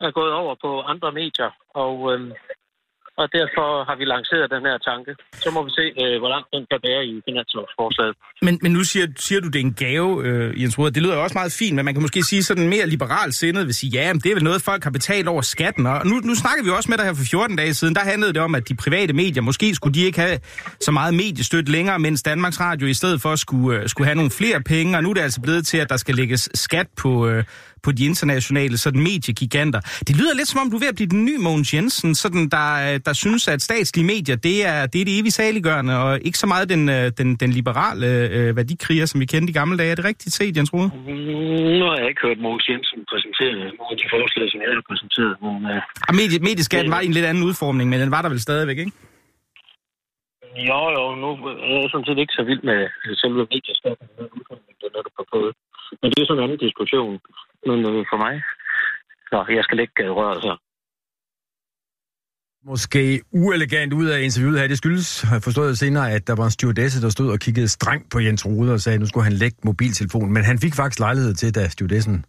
er gået over på andre medier, og øh, og derfor har vi lanceret den her tanke. Så må vi se, øh, hvor langt den kan bære i finanslovsforslaget. Men, men nu siger, siger du, det er en gave, øh, Jens Rode. Det lyder jo også meget fint, men man kan måske sige sådan mere liberal sindet vil sige, ja, men det er vel noget, folk har betalt over skatten. Og nu, nu snakker vi jo også med dig her for 14 dage siden. Der handlede det om, at de private medier, måske skulle de ikke have så meget mediestøtte længere, mens Danmarks Radio i stedet for skulle, øh, skulle have nogle flere penge. Og nu er det altså blevet til, at der skal lægges skat på, øh, på de internationale sådan mediegiganter. Det lyder lidt som om, du er ved at blive den nye Mogens Jensen, sådan der, der synes, at statslige medier, det er det, er det evige saliggørende, og ikke så meget den, øh, den, den liberale øh, værdikriger, som vi kendte i gamle dage. Er det rigtigt set, Jens Rode? Nu har jeg ikke hørt Mogens Jensen præsentere nogle af de forslag, som jeg har præsenteret. Men, øh, Og medie, medieskatten var i en lidt anden udformning, men den var der vel stadigvæk, ikke? jo, jo, nu er jeg sådan set ikke så vild med selve medieskatten, den er du på fået. Men det er sådan en anden diskussion. Men øh, for mig, så jeg skal lægge øh, røret her. Måske uelegant ud af interviewet her. Det skyldes, har jeg forstået senere, at der var en stewardesse, der stod og kiggede strengt på Jens Rode og sagde, at nu skulle han lægge mobiltelefonen. Men han fik faktisk lejlighed til, da stewardessen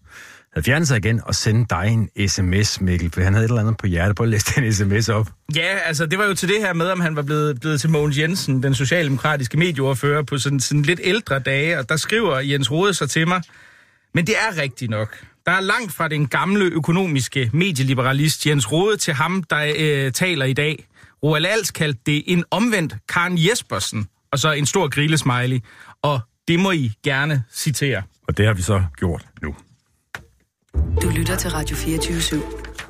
havde fjernet sig igen, og sende dig en sms, Mikkel, for han havde et eller andet på hjertet. Prøv at læse den sms op. Ja, altså det var jo til det her med, om han var blevet, blevet til Mogens Jensen, den socialdemokratiske medieordfører, på sådan, sådan lidt ældre dage, og der skriver Jens Rode sig til mig, men det er rigtigt nok. Der er langt fra den gamle økonomiske medieliberalist Jens Rode til ham, der øh, taler i dag. Roald Als kaldte det en omvendt Karen Jespersen, og så en stor grillesmiley. Og det må I gerne citere. Og det har vi så gjort nu. Du lytter til Radio 24 /7.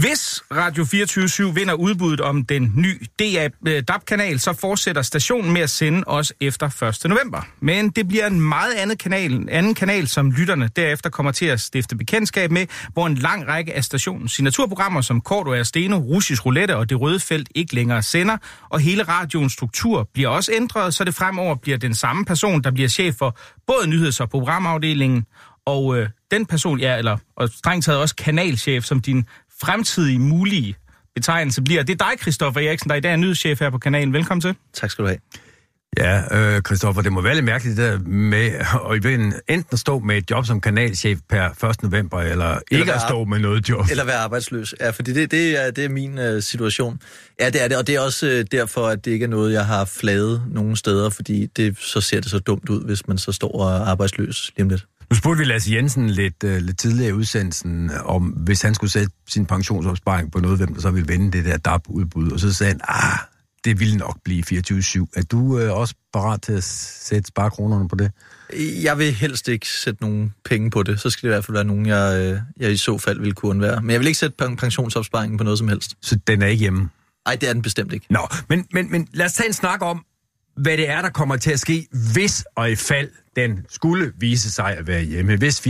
Hvis Radio 24 vinder udbuddet om den nye DAB-kanal, øh, så fortsætter stationen med at sende os efter 1. november. Men det bliver en meget anden kanal, en anden kanal, som lytterne derefter kommer til at stifte bekendtskab med, hvor en lang række af stationens signaturprogrammer som Korto og Steno, Russisk Roulette og Det Røde Felt ikke længere sender, og hele radioens struktur bliver også ændret, så det fremover bliver den samme person, der bliver chef for både nyheds- og programafdelingen, og øh, den person, ja, eller og strengt taget også kanalchef, som din fremtidige mulige betegnelse bliver. Det er dig, Christoffer Eriksen, der i dag er nyhedschef her på kanalen. Velkommen til. Tak skal du have. Ja, øh, Christoffer, det må være lidt mærkeligt det der med at i virkeligheden enten at stå med et job som kanalchef per 1. november, eller ikke være at stå med noget job. Eller være arbejdsløs. Ja, fordi det, det, er, det er min uh, situation. Ja, det er det, og det er også uh, derfor, at det ikke er noget, jeg har flaget nogen steder, fordi det, så ser det så dumt ud, hvis man så står og er arbejdsløs lige om lidt. Nu spurgte vi Lasse Jensen lidt, uh, lidt tidligere i udsendelsen, om hvis han skulle sætte sin pensionsopsparing på noget, hvem der så ville vende det der DAP-udbud, og så sagde han, ah, det ville nok blive 24-7. Er du uh, også parat til at sætte sparekronerne på det? Jeg vil helst ikke sætte nogen penge på det. Så skal det i hvert fald være nogen, jeg, øh, jeg i så fald vil kunne undvære. Men jeg vil ikke sætte pensionsopsparingen på noget som helst. Så den er ikke hjemme? Nej, det er den bestemt ikke. Nå, men, men, men lad os tage en snak om, hvad det er, der kommer til at ske, hvis og i fald den skulle vise sig at være hjemme. Hvis 24-7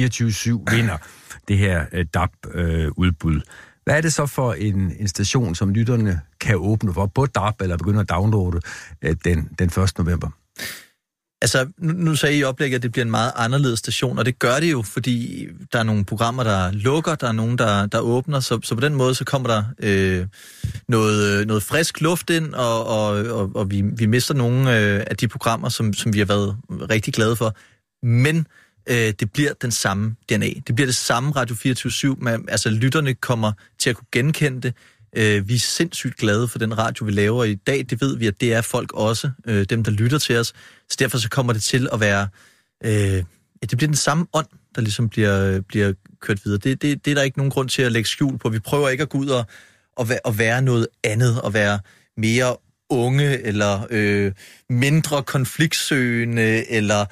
vinder det her øh, uh, DAP-udbud. Hvad er det så for en, en station, som lytterne kan åbne for på DAP, eller begynde at downloade øh, den, den 1. november? Altså, nu, nu sagde I i oplægget, at det bliver en meget anderledes station, og det gør det jo, fordi der er nogle programmer, der lukker, der er nogen, der, der åbner, så, så på den måde, så kommer der øh, noget, øh, noget frisk luft ind, og, og, og, og vi, vi mister nogle øh, af de programmer, som, som vi har været rigtig glade for. Men øh, det bliver den samme DNA. Det bliver det samme Radio 24-7, altså lytterne kommer til at kunne genkende det, Øh, vi er sindssygt glade for den radio, vi laver i dag. Det ved vi, at det er folk også, øh, dem der lytter til os. Så derfor så kommer det til at være... Øh, ja, det bliver den samme ånd, der ligesom bliver, bliver kørt videre. Det, det, det er der ikke nogen grund til at lægge skjul på. Vi prøver ikke at gå ud og, og, være, og være noget andet, og være mere unge, eller øh, mindre konfliktsøgende, eller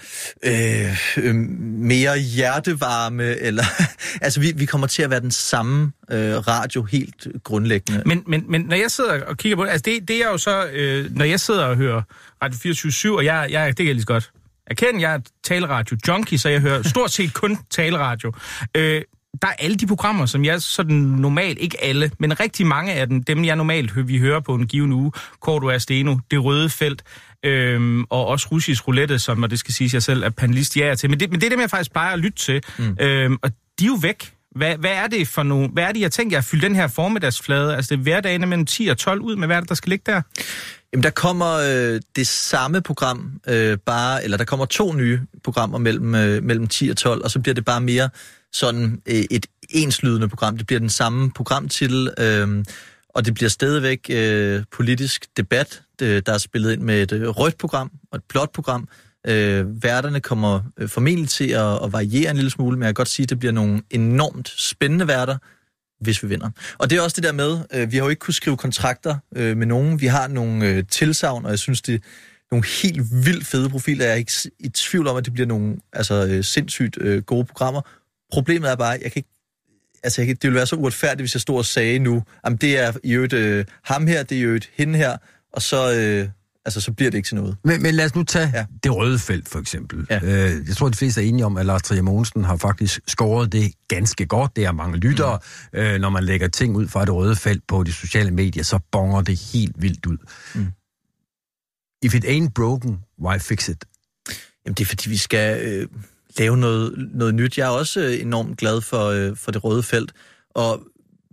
øh, øh, mere hjertevarme, eller altså vi, vi kommer til at være den samme øh, radio helt grundlæggende. Men, men, men når jeg sidder og kigger på det, altså det, det er jo så, øh, når jeg sidder og hører Radio 24 og jeg, jeg det kan jeg lige så godt erkende, jeg er taleradio junkie, så jeg hører stort set kun taleradio. Øh, der er alle de programmer, som jeg sådan normalt, ikke alle, men rigtig mange af dem, dem jeg normalt vi hører på en given uge, Korto Asteno, Det Røde Felt, øhm, og også russisk roulette, som, og det skal sige jeg selv, er panelist ja til. Men det, men det er dem, jeg faktisk plejer at lytte til. Mm. Øhm, og de er jo væk. Hvad, hvad er det for nogle... Hvad er det, jeg tænker, at fylde den her formiddagsflade? Altså, det er hverdagene mellem 10 og 12 ud med, hvad er det, der skal ligge der? Jamen, der kommer øh, det samme program, øh, bare... Eller der kommer to nye programmer mellem, øh, mellem 10 og 12, og så bliver det bare mere sådan øh, et enslydende program. Det bliver den samme programtitel, øh, og det bliver stadigvæk øh, politisk debat, det, der er spillet ind med et øh, rødt program og et blåt program. Øh, værterne kommer øh, formentlig til at, at variere en lille smule, men jeg kan godt sige, at det bliver nogle enormt spændende værter, hvis vi vinder. Og det er også det der med, øh, vi har jo ikke kunnet skrive kontrakter øh, med nogen. Vi har nogle øh, tilsavn, og jeg synes, det er nogle helt vildt fede profiler. Jeg er ikke i tvivl om, at det bliver nogle altså, øh, sindssygt øh, gode programmer. Problemet er bare, jeg kan ikke altså, jeg, det ville være så uretfærdigt, hvis jeg stod og sagde nu, at det er i øvrigt øh, ham her, det er i øvrigt hende her, og så, øh, altså, så bliver det ikke til noget. Men, men lad os nu tage ja. det røde felt, for eksempel. Ja. Øh, jeg tror, de fleste er enige om, at Lars Trier Mogensen har faktisk skåret det ganske godt. Det er mange lyttere. Mm. Øh, når man lægger ting ud fra det røde felt på de sociale medier, så bonger det helt vildt ud. Mm. If it ain't broken, why fix it? Jamen, det er fordi, vi skal... Øh lave noget, noget nyt. Jeg er også øh, enormt glad for, øh, for det røde felt, og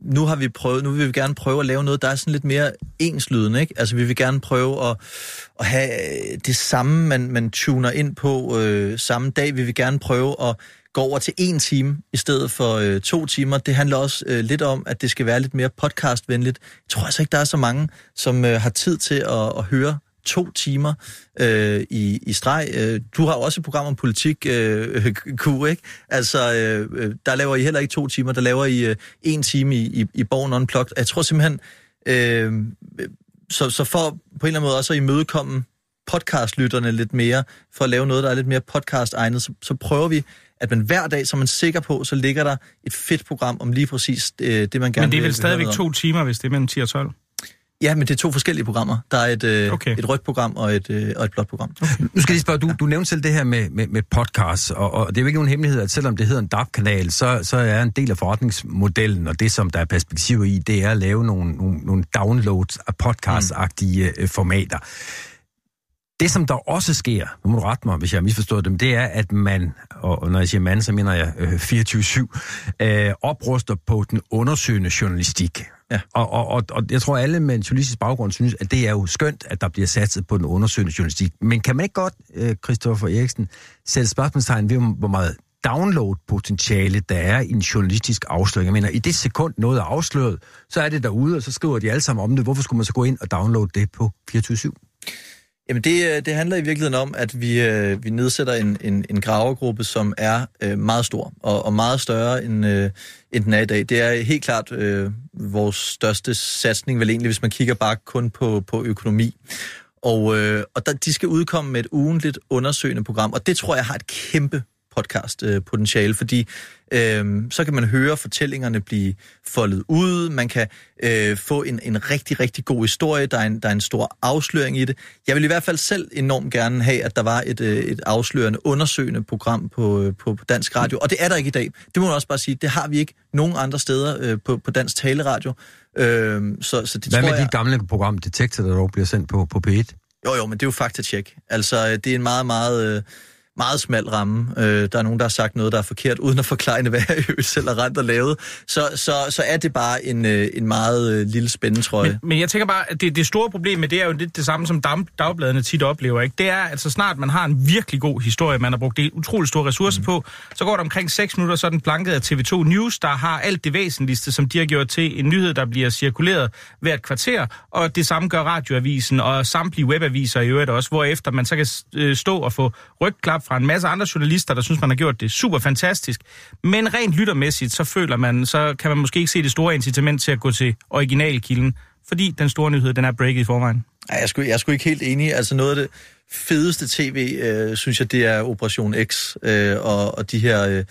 nu har vi prøvet, nu vil vi gerne prøve at lave noget, der er sådan lidt mere enslydende, ikke? Altså vi vil gerne prøve at, at have øh, det samme, man, man tuner ind på øh, samme dag. Vi vil gerne prøve at gå over til en time i stedet for øh, to timer. Det handler også øh, lidt om, at det skal være lidt mere podcastvenligt. Jeg tror altså ikke, der er så mange, som øh, har tid til at, at høre to timer øh, i, i streg. Øh, du har også et program om politik, øh, Q, ikke? Altså, øh, øh, der laver I heller ikke to timer, der laver I øh, en time i, i, i Borgen Unplugged. Jeg tror simpelthen, øh, så, så for på en eller anden måde også at imødekomme podcastlytterne lidt mere, for at lave noget, der er lidt mere podcast-egnet, så, så prøver vi, at man hver dag, er man sikker på, så ligger der et fedt program om lige præcis øh, det, man gerne vil Men det er vel stadigvæk to timer, hvis det er mellem 10 og 12? Ja, men det er to forskellige programmer. Der er et, øh, okay. et rødt program og et, øh, og et blåt program. Okay. Nu skal jeg lige spørge, du, du nævnte selv det her med, med, med podcasts, og, og det er jo ikke nogen hemmelighed, at selvom det hedder en DAB-kanal, så, så er en del af forretningsmodellen, og det som der er perspektiv i, det er at lave nogle, nogle, nogle downloads af podcast-agtige mm. formater. Det, som der også sker, nu må du rette mig, hvis jeg har misforstået dem, det er, at man, og når jeg siger mand, så mener jeg øh, 24-7, øh, opruster på den undersøgende journalistik. Ja. Og, og, og, og jeg tror, alle med en journalistisk baggrund synes, at det er jo skønt, at der bliver satset på den undersøgende journalistik. Men kan man ikke godt, øh, Christoffer Eriksen, sætte spørgsmålstegn ved, hvor meget download-potentiale, der er i en journalistisk afsløring. Jeg mener, i det sekund noget er afsløret, så er det derude, og så skriver de alle sammen om det. Hvorfor skulle man så gå ind og downloade det på 24-7? Jamen det, øh, det handler i virkeligheden om, at vi, øh, vi nedsætter en, en, en gravergruppe, som er øh, meget stor, og, og meget større end, øh, end den er i dag. Det er helt klart øh, vores største satsning, vel egentlig, hvis man kigger bare kun på, på økonomi. Og, øh, og der, de skal udkomme med et ugentligt undersøgende program, og det tror jeg har et kæmpe podcast-potentiale, øh, fordi øh, så kan man høre fortællingerne blive foldet ud, man kan øh, få en, en rigtig, rigtig god historie, der er, en, der er en stor afsløring i det. Jeg vil i hvert fald selv enormt gerne have, at der var et, øh, et afslørende, undersøgende program på, øh, på, Dansk Radio, og det er der ikke i dag. Det må man også bare sige, det har vi ikke nogen andre steder øh, på, på Dansk Taleradio. Øh, så, så det Hvad tror med jeg... de gamle program, Detektor, der dog bliver sendt på, på P1? Jo, jo, men det er jo faktatjek. Altså, øh, det er en meget, meget... Øh, meget smal ramme. Øh, der er nogen, der har sagt noget, der er forkert, uden at forklare, hvad selv har rent og lavet. Så, så, så er det bare en, øh, en meget øh, lille spændetrøje. Men, men jeg tænker bare, at det, det store problem med det er jo lidt det samme, som dag, dagbladene tit oplever. Ikke? Det er, at så snart man har en virkelig god historie, man har brugt det utrolig store ressourcer mm. på, så går der omkring 6 minutter, så er den planket af TV2 News, der har alt det væsentligste, som de har gjort til en nyhed, der bliver cirkuleret hvert kvarter, og det samme gør radioavisen og samtlige webaviser i øvrigt også, hvor efter man så kan øh, stå og få rygklap fra en masse andre journalister, der synes, man har gjort det super fantastisk. Men rent lyttermæssigt, så føler man, så kan man måske ikke se det store incitament til at gå til originalkilden, fordi den store nyhed, den er breaket i forvejen. Ej, jeg, skulle, jeg skulle ikke helt enig. Altså noget af det fedeste tv, øh, synes jeg, det er Operation X øh, og, og de her... Øh,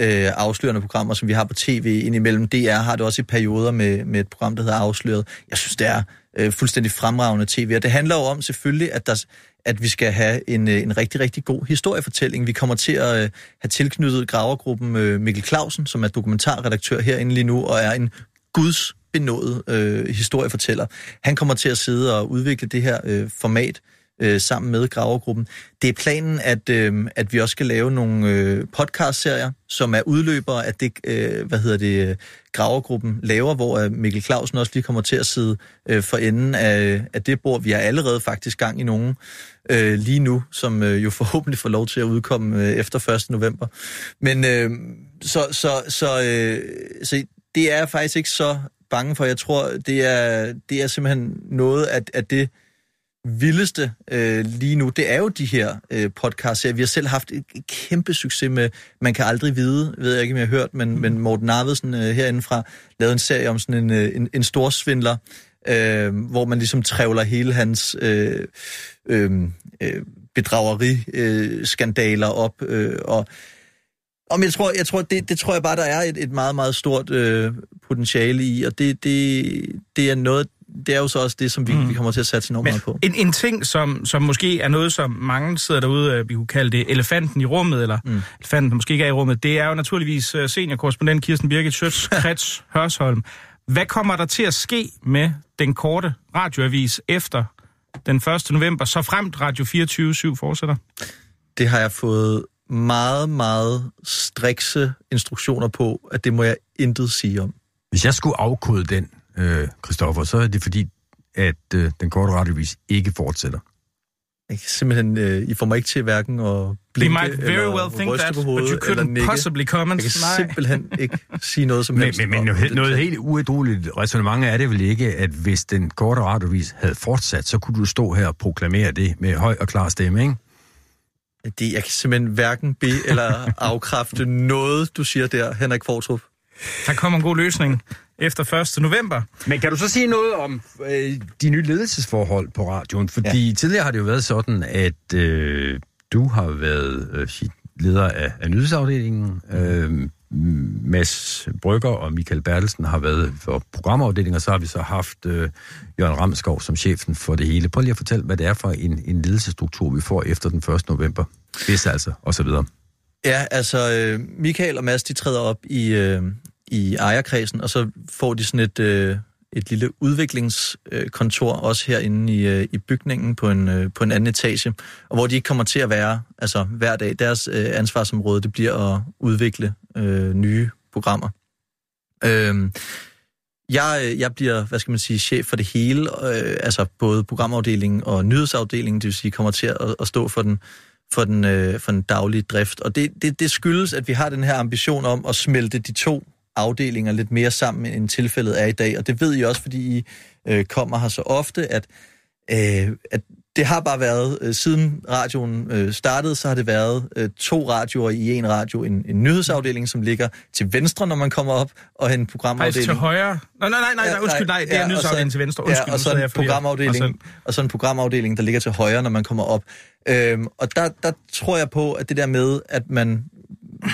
øh, afslørende programmer, som vi har på tv indimellem. DR har det også i perioder med, med et program, der hedder Afsløret. Jeg synes, det er øh, fuldstændig fremragende tv, og det handler jo om selvfølgelig, at der, at vi skal have en, øh, en rigtig, rigtig god historiefortælling. Vi kommer til at øh, have tilknyttet gravergruppen øh, Mikkel Clausen, som er dokumentarredaktør herinde lige nu, og er en guds benået øh, historiefortæller. Han kommer til at sidde og udvikle det her øh, format øh, sammen med gravergruppen. Det er planen, at, øh, at vi også skal lave nogle øh, podcast-serier, som er udløbere af det, øh, hvad hedder det, gravergruppen laver, hvor øh, Mikkel Clausen også lige kommer til at sidde øh, for enden af, af det bord. Vi har allerede faktisk gang i nogen øh, lige nu, som øh, jo forhåbentlig får lov til at udkomme øh, efter 1. november. Men øh, så, så, så, øh, så det er jeg faktisk ikke så bange for. Jeg tror, det er, det er simpelthen noget af, af det vildeste øh, lige nu, det er jo de her øh, podcasts. Vi har selv haft et kæmpe succes med Man kan aldrig vide, ved jeg ikke, om jeg har hørt, men, mm. men Morten Arvidsen øh, herindefra lavede en serie om sådan en, øh, en, en stor svindler, øh, hvor man ligesom trævler hele hans øh, øh, øh, bedrageri-skandaler øh, op. Øh, og om jeg tror, jeg tror det, det tror jeg bare, der er et, et meget, meget stort øh, potentiale i, og det, det, det er noget, det er jo så også det, som vi, mm. vi kommer til at satse enormt meget på. En, en ting, som, som måske er noget, som mange sidder derude, øh, vi kunne kalde det elefanten i rummet, eller mm. elefanten, der måske ikke er i rummet, det er jo naturligvis øh, seniorkorrespondent Kirsten Birgit Schøtz, Krets Hørsholm. Hvad kommer der til at ske med den korte radioavis efter den 1. november, så fremt Radio 24-7 fortsætter? Det har jeg fået meget, meget strikse instruktioner på, at det må jeg intet sige om. Hvis jeg skulle afkode den, øh, Christoffer, så er det fordi, at øh, den korte radiovis ikke fortsætter. Jeg kan simpelthen, øh, I får mig ikke til hverken at blinke might very eller well think ryste that, på hovedet, but you couldn't eller possibly comment. Jeg kan Nej. simpelthen ikke sige noget som helst. Men, men, men det. noget helt uædroligt resonemang er det vel ikke, at hvis den korte radiovis havde fortsat, så kunne du stå her og proklamere det med høj og klar stemme, ikke? Det, jeg kan simpelthen hverken bede eller afkræfte noget, du siger der, Henrik Fortrup. Der kommer en god løsning efter 1. november. Men kan du så sige noget om øh, de nye ledelsesforhold på radioen? Fordi ja. tidligere har det jo været sådan, at øh, du har været øh, leder af, af nyhedsafdelingen. Øh, Mads Brygger og Michael Bertelsen har været for programafdelingen, og så har vi så haft øh, Jørgen Ramskov som chefen for det hele. Prøv lige at fortælle, hvad det er for en, en ledelsesstruktur, vi får efter den 1. november. Hvis altså, og så videre. Ja, altså øh, Michael og Mads, de træder op i, øh, i ejerkredsen, og så får de sådan et, øh, et lille udviklingskontor, øh, også herinde i, øh, i bygningen på en, øh, på en anden etage, og hvor de ikke kommer til at være altså hver dag. Deres øh, ansvarsområde, det bliver at udvikle øh, nye programmer. Øhm, øh, jeg, jeg bliver, hvad skal man sige, chef for det hele, øh, altså både programafdelingen og nyhedsafdelingen, det vil sige, kommer til at, at stå for den, for den, øh, for den daglige drift. Og det, det, det skyldes, at vi har den her ambition om at smelte de to afdelinger lidt mere sammen, end tilfældet er i dag. Og det ved I også, fordi I øh, kommer her så ofte, at, øh, at det har bare været, øh, siden radioen øh, startede, så har det været øh, to radioer i en radio. En, en nyhedsafdeling, som ligger til venstre, når man kommer op, og en programafdeling... Faktisk til højre? Nej, nej, nej, nej, undskyld, nej, det er ja, nyhedsafdelingen til venstre. Undskyld, ja, og så en programafdeling, og så en programafdeling, der ligger til højre, når man kommer op. Øhm, og der, der tror jeg på, at det der med, at man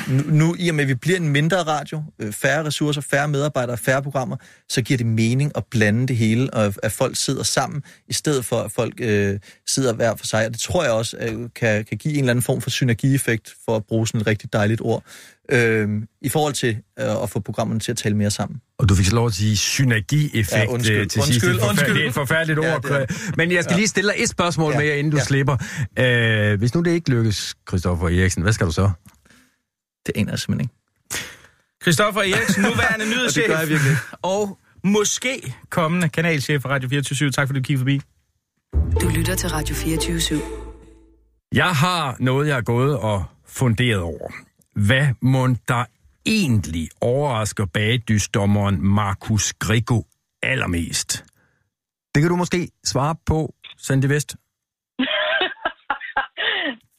nu, nu i og med, at vi bliver en mindre radio, øh, færre ressourcer, færre medarbejdere, færre programmer, så giver det mening at blande det hele, og at folk sidder sammen, i stedet for at folk øh, sidder hver for sig. Og det tror jeg også øh, kan, kan give en eller anden form for synergieffekt, for at bruge sådan et rigtig dejligt ord, øh, i forhold til øh, at få programmerne til at tale mere sammen. Og du fik så lov at sige synergieffekt ja, undskyld, øh, til sidst. Undskyld, undskyld. Det er et forfærdeligt ord. Ja, Men jeg skal ja. lige stille dig et spørgsmål ja. med, inden du ja. slipper. Øh, hvis nu det ikke lykkes, Christoffer Eriksen, hvad skal du så? Det aner jeg simpelthen ikke. Christoffer Eriksen, nuværende nyhedschef. det gør jeg virkelig. Og måske kommende kanalchef for Radio 24 Tak fordi du kiggede forbi. Du lytter til Radio 24 Jeg har noget, jeg er gået og funderet over. Hvad må der egentlig overrasker bagdysdommeren Markus Grigo allermest? Det kan du måske svare på, Sandy Vest.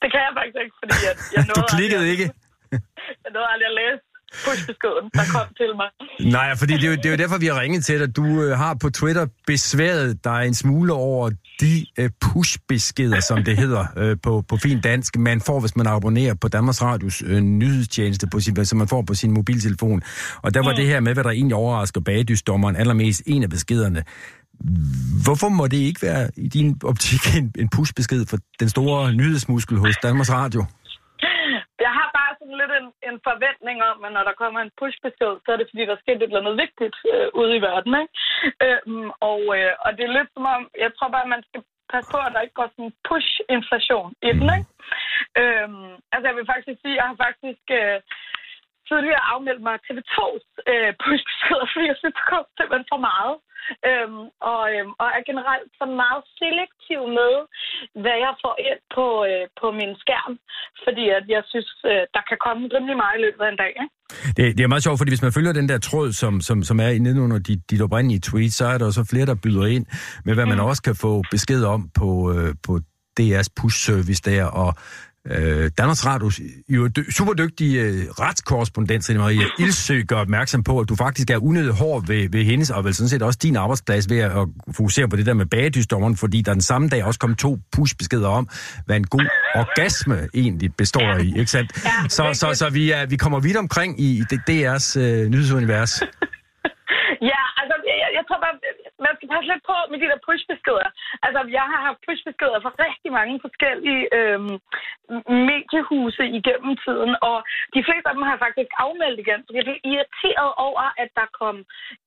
det kan jeg faktisk ikke, fordi jeg, jeg nåede Du klikkede aldrig, ikke? jeg nåede aldrig at læse pushbeskeden, der kom til mig. Nej, fordi det er, jo, det er jo derfor, vi har ringet til dig. Du øh, har på Twitter besværet dig en smule over de øh, pushbeskeder, som det hedder øh, på, på fin dansk, man får, hvis man abonnerer på Danmarks Radios øh, nyhedstjeneste, på sin, som man får på sin mobiltelefon. Og der var mm. det her med, hvad der egentlig overrasker bagdysdommeren allermest en af beskederne. Hvorfor må det ikke være i din optik en, en pushbesked for den store nyhedsmuskel hos Danmarks Radio? Jeg har bare sådan lidt en, en forventning om, at når der kommer en pushbesked, så er det fordi, der sker et eller andet vigtigt øh, ude i verden. Ikke? Øhm, og, øh, og det er lidt som om, jeg tror bare, at man skal passe på, at der ikke går sådan push-inflation i den. Ikke? Øhm, altså jeg vil faktisk sige, at jeg har faktisk... Øh, tidligere afmeldt mig TV2's øh, pushbeskeder, fordi jeg synes, der kom simpelthen for meget. Øhm, og, øhm, og er generelt så meget selektiv med, hvad jeg får ind på, øh, på min skærm. Fordi at jeg synes, øh, der kan komme rimelig meget i løbet af en dag. Ikke? Det, det er meget sjovt, fordi hvis man følger den der tråd, som, som, som er nede under dit, dit oprindelige tweet, så er der så flere, der byder ind med, hvad man mm. også kan få besked om på, øh, på DR's push-service der, og øh, Danmarks Radios jo dy- super dygtige øh, retskorrespondent, Trine Maria Ildsø, gør opmærksom på, at du faktisk er unødigt hård ved, ved hendes, og vel sådan set også din arbejdsplads ved at, at fokusere på det der med bagedysdommeren, fordi der den samme dag også kom to pushbeskeder om, hvad en god orgasme egentlig består i, ikke sandt? Så, så, så vi, er, vi kommer vidt omkring i DR's øh, nyhedsunivers. Ja, altså, tror bare, man skal passe lidt på med de der pushbeskeder. Altså, jeg har haft pushbeskeder fra rigtig mange forskellige øhm, mediehuse igennem tiden, og de fleste af dem har jeg faktisk afmeldt igen, så jeg blev irriteret over, at der kom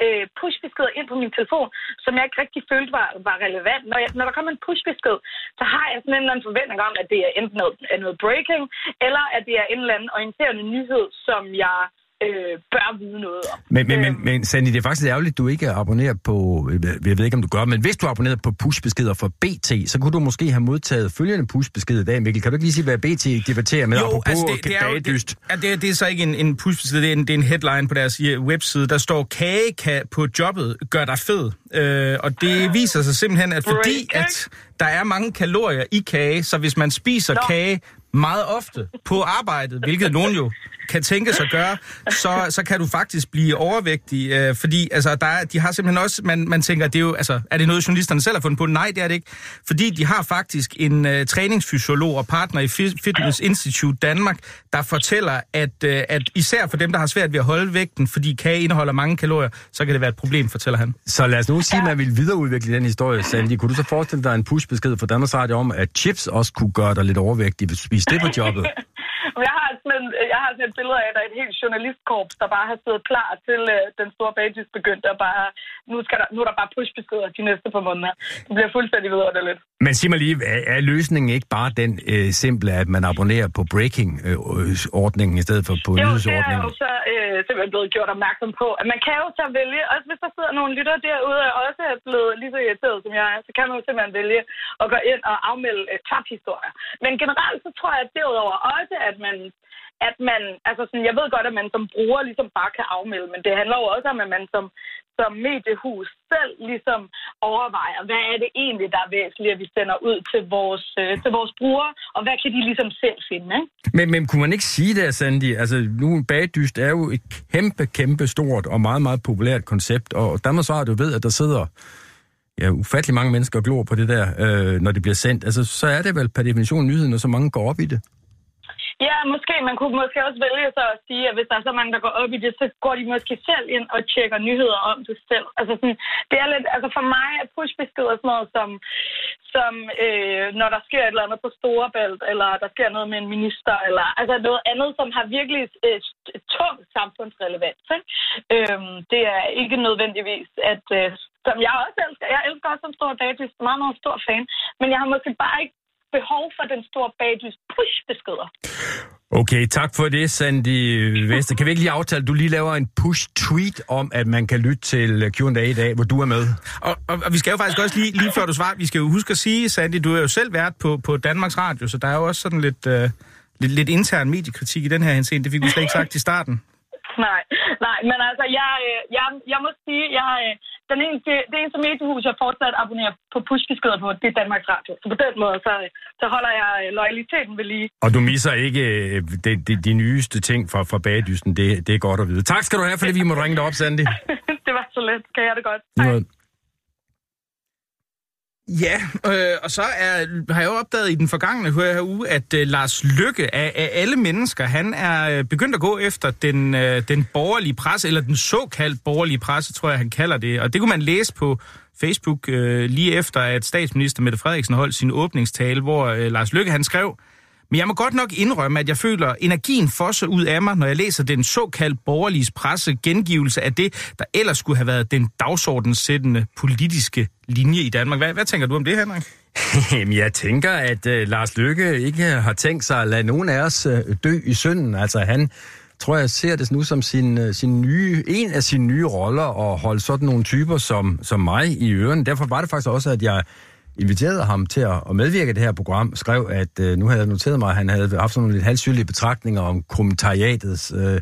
øh, pushbeskeder ind på min telefon, som jeg ikke rigtig følte var, var relevant. Når, jeg, når der kommer en pushbesked, så har jeg sådan en eller anden forventning om, at det er enten noget, noget breaking, eller at det er en eller anden orienterende nyhed, som jeg øh, bør vide noget om. Men, men, men, Øhm, men Sandy, det er faktisk ærgerligt, at du ikke abonnerer på, jeg ved ikke, om du gør, men hvis du abonnerer på pushbeskeder fra BT, så kunne du måske have modtaget følgende pushbesked i dag, Mikkel. Kan du ikke lige sige, hvad BT debatterer med, Jo, apropos altså det, det, er jo, det, ja, det, er- det er så ikke en, en pushbesked, det er en, det er en headline på deres øh, webside. Der står, kage kan på jobbet gør dig fed. Øh, og det viser sig simpelthen, at fordi at der er mange kalorier i kage, så hvis man spiser kage meget ofte på arbejdet, hvilket nogen jo kan tænke sig at gøre, så, så kan du faktisk blive overvægtig, øh, fordi altså, der er, de har simpelthen også, man, man tænker, det er jo, altså, er det noget, journalisterne selv har fundet på? Nej, det er det ikke. Fordi de har faktisk en øh, træningsfysiolog og partner i Fi- Fitness Institute Danmark, der fortæller, at, øh, at især for dem, der har svært ved at holde vægten, fordi kage indeholder mange kalorier, så kan det være et problem, fortæller han. Så lad os nu sige, at man vil videreudvikle den historie, Sandy. Kunne du så forestille dig en pushbesked fra Danmarks Radio om, at chips også kunne gøre dig lidt overvægtig, hvis du spiser spise det på jobbet? Jeg har, sådan en, har sådan et billede af, at der er et helt journalistkorps, der bare har stået klar til øh, den store bagdys begyndte, og bare, nu, skal der, nu er der bare pushbeskeder de næste par måneder. Det bliver fuldstændig videre lidt. Men sig mig lige, er, er løsningen ikke bare den øh, simple, at man abonnerer på breaking-ordningen i stedet for på Jo, det er nyhedsordningen? jo så øh, simpelthen blevet gjort opmærksom på, at man kan jo så vælge, også hvis der sidder nogle lytter derude, og også er blevet lige så irriteret som jeg er, så kan man jo simpelthen vælge at gå ind og afmelde øh, taphistorier. Men generelt så tror jeg derudover også, at man at man, altså sådan, jeg ved godt, at man som bruger ligesom bare kan afmelde, men det handler jo også om, at man som som mediehus selv ligesom overvejer, hvad er det egentlig, der er væsentligt, at vi sender ud til vores, øh, til vores brugere, og hvad kan de ligesom selv finde, ikke? Men, men kunne man ikke sige det, Sandy? Altså, nu bagdyst er jo et kæmpe, kæmpe stort og meget, meget populært koncept, og Danmarks Radio ved, at der sidder ja, ufattelig mange mennesker og glor på det der, øh, når det bliver sendt. Altså, så er det vel per definition nyheden, når så mange går op i det. Ja, måske. Man kunne måske også vælge så at sige, at hvis der er så mange, der går op i det, så går de måske selv ind og tjekker nyheder om det selv. Altså sådan, det er lidt, altså for mig er pushbeskeder sådan noget som, som øh, når der sker et eller andet på Storebælt, eller der sker noget med en minister, eller altså noget andet, som har virkelig øh, tung samfundsrelevans. Ikke? Øhm, det er ikke nødvendigvis, at øh, som jeg også elsker. Jeg elsker også som stor datist, meget, meget stor fan. Men jeg har måske bare ikke behov for den store bagdys push-beskeder. Okay, tak for det, Sandy Vester. Kan vi ikke lige aftale, at du lige laver en push-tweet om, at man kan lytte til Q&A i dag, hvor du er med? Og, og, og vi skal jo faktisk også lige, lige før du svarer, vi skal jo huske at sige, Sandy, du er jo selv vært på, på Danmarks Radio, så der er jo også sådan lidt, uh, lidt, lidt intern mediekritik i den her henseende. Det fik vi slet ikke sagt i starten. Nej, nej, men altså, jeg, øh, jeg, jeg må sige, jeg, øh, den eneste, det eneste mediehus, jeg fortsat abonnerer på pushbeskeder på, det er Danmarks Radio. Så på den måde, så, så holder jeg øh, loyaliteten ved lige. Og du misser ikke de, de, de nyeste ting fra, fra bagedysten, det, det er godt at vide. Tak skal du have, fordi vi må ringe dig op, Sandy. det var så let. Kan jeg det godt? Hej. Ja, øh, og så er, har jeg jo opdaget i den forgangne her uge, at øh, Lars Lykke af, af alle mennesker, han er øh, begyndt at gå efter den, øh, den borgerlige presse, eller den såkaldt borgerlige presse, tror jeg, han kalder det. Og det kunne man læse på Facebook øh, lige efter, at statsminister Mette Frederiksen holdt sin åbningstale, hvor øh, Lars Lykke han skrev, men jeg må godt nok indrømme, at jeg føler energien fosser ud af mig, når jeg læser den såkaldt borgerlige presse gengivelse af det, der ellers skulle have været den dagsordenssættende politiske linje i Danmark. Hvad, hvad tænker du om det, Henrik? Jamen, jeg tænker, at uh, Lars Lykke ikke har tænkt sig at lade nogen af os uh, dø i synden. Altså, han tror jeg ser det nu som sin, uh, sin nye, en af sine nye roller at holde sådan nogle typer som, som mig i ørene. Derfor var det faktisk også, at jeg inviterede ham til at medvirke i det her program, skrev, at øh, nu havde jeg noteret mig, at han havde haft sådan nogle lidt halvsynlige betragtninger om kommentariatets øh,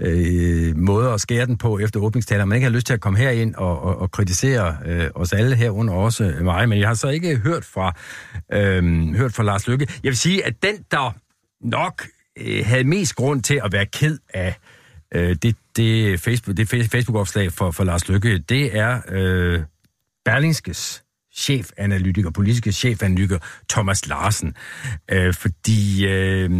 øh, måde at skære den på efter åbningstaler. Man ikke har lyst til at komme herind og, og, og kritisere øh, os alle herunder også mig, men jeg har så ikke hørt fra, øh, hørt fra Lars Lykke. Jeg vil sige, at den, der nok øh, havde mest grund til at være ked af øh, det, det, Facebook, det Facebook-opslag for, for Lars Lykke, det er øh, Berlingskes chefanalytiker, politiske chefanalytiker Thomas Larsen. Øh, fordi øh,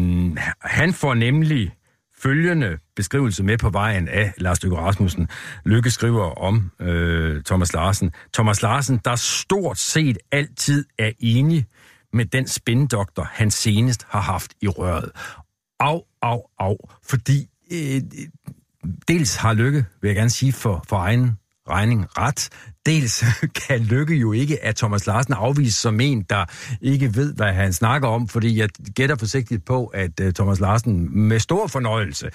han får nemlig følgende beskrivelse med på vejen af Lars Løkke Rasmussen. Lykke skriver om øh, Thomas Larsen. Thomas Larsen, der stort set altid er enig med den spindoktor, han senest har haft i røret. Au, au, au. Fordi øh, øh dels har Lykke, vil jeg gerne sige, for, for egen regning ret. Dels kan Lykke jo ikke, at Thomas Larsen afvises som en, der ikke ved, hvad han snakker om, fordi jeg gætter forsigtigt på, at uh, Thomas Larsen med stor fornøjelse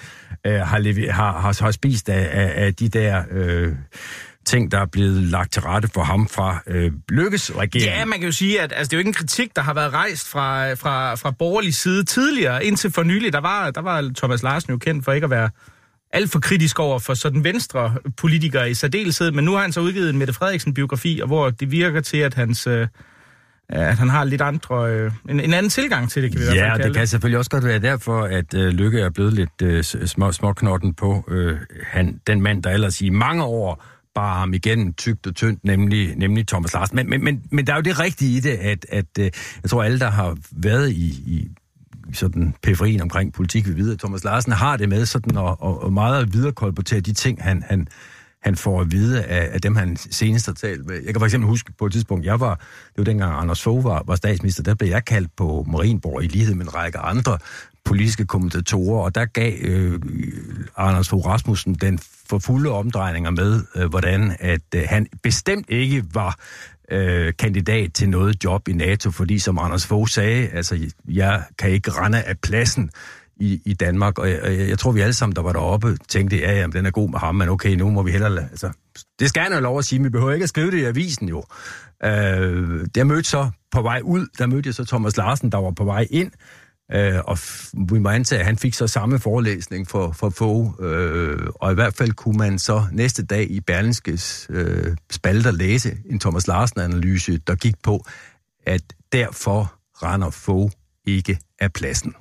uh, har, har, har, har spist af, af, af de der... Uh, ting, der er blevet lagt til rette for ham fra øh, Lykkes regering. Ja, man kan jo sige, at altså, det er jo ikke en kritik, der har været rejst fra, fra, fra borgerlig side tidligere. Indtil for nylig, der var, der var Thomas Larsen jo kendt for ikke at være alt for kritisk over for sådan venstre politikere i særdeleshed, men nu har han så udgivet en Mette Frederiksen-biografi, og hvor det virker til, at hans... Øh, at han har lidt andre, øh, en, en anden tilgang til det, kan vi ja, i hvert fald det kan selvfølgelig også godt være derfor, at øh, Lykke er blevet lidt øh, små, småknotten på øh, han, den mand, der ellers i mange år bare ham igen tygt og tyndt, nemlig, nemlig Thomas Larsen. Men, men, men, men der er jo det rigtige i det, at, at øh, jeg tror alle, der har været i, i sådan periferien omkring politik vi ved, at Thomas Larsen har det med sådan og, og, og meget at viderekolportere de ting, han, han, han får at vide af, af dem, han senest har talt med. Jeg kan for eksempel huske på et tidspunkt, jeg var, det var dengang Anders Fogh var, var statsminister, der blev jeg kaldt på Marienborg i lighed med en række andre politiske kommentatorer, og der gav øh, Anders Fogh Rasmussen den for fulde omdrejninger med, øh, hvordan at øh, han bestemt ikke var øh, kandidat til noget job i NATO, fordi som Anders Fogh sagde, altså jeg kan ikke rende af pladsen i, i Danmark, og jeg, jeg, jeg tror vi alle sammen, der var deroppe, tænkte, ja, jamen, den er god med ham, men okay, nu må vi hellere... Altså, det skal han jo lov at sige, vi behøver ikke at skrive det i avisen jo. Øh, der mødte så på vej ud, der mødte jeg så Thomas Larsen, der var på vej ind, Øh, og vi må antage, at han fik så samme forelæsning for, for få, øh, og i hvert fald kunne man så næste dag i Berlingskes øh, spalter læse en Thomas Larsen-analyse, der gik på, at derfor render få ikke af pladsen.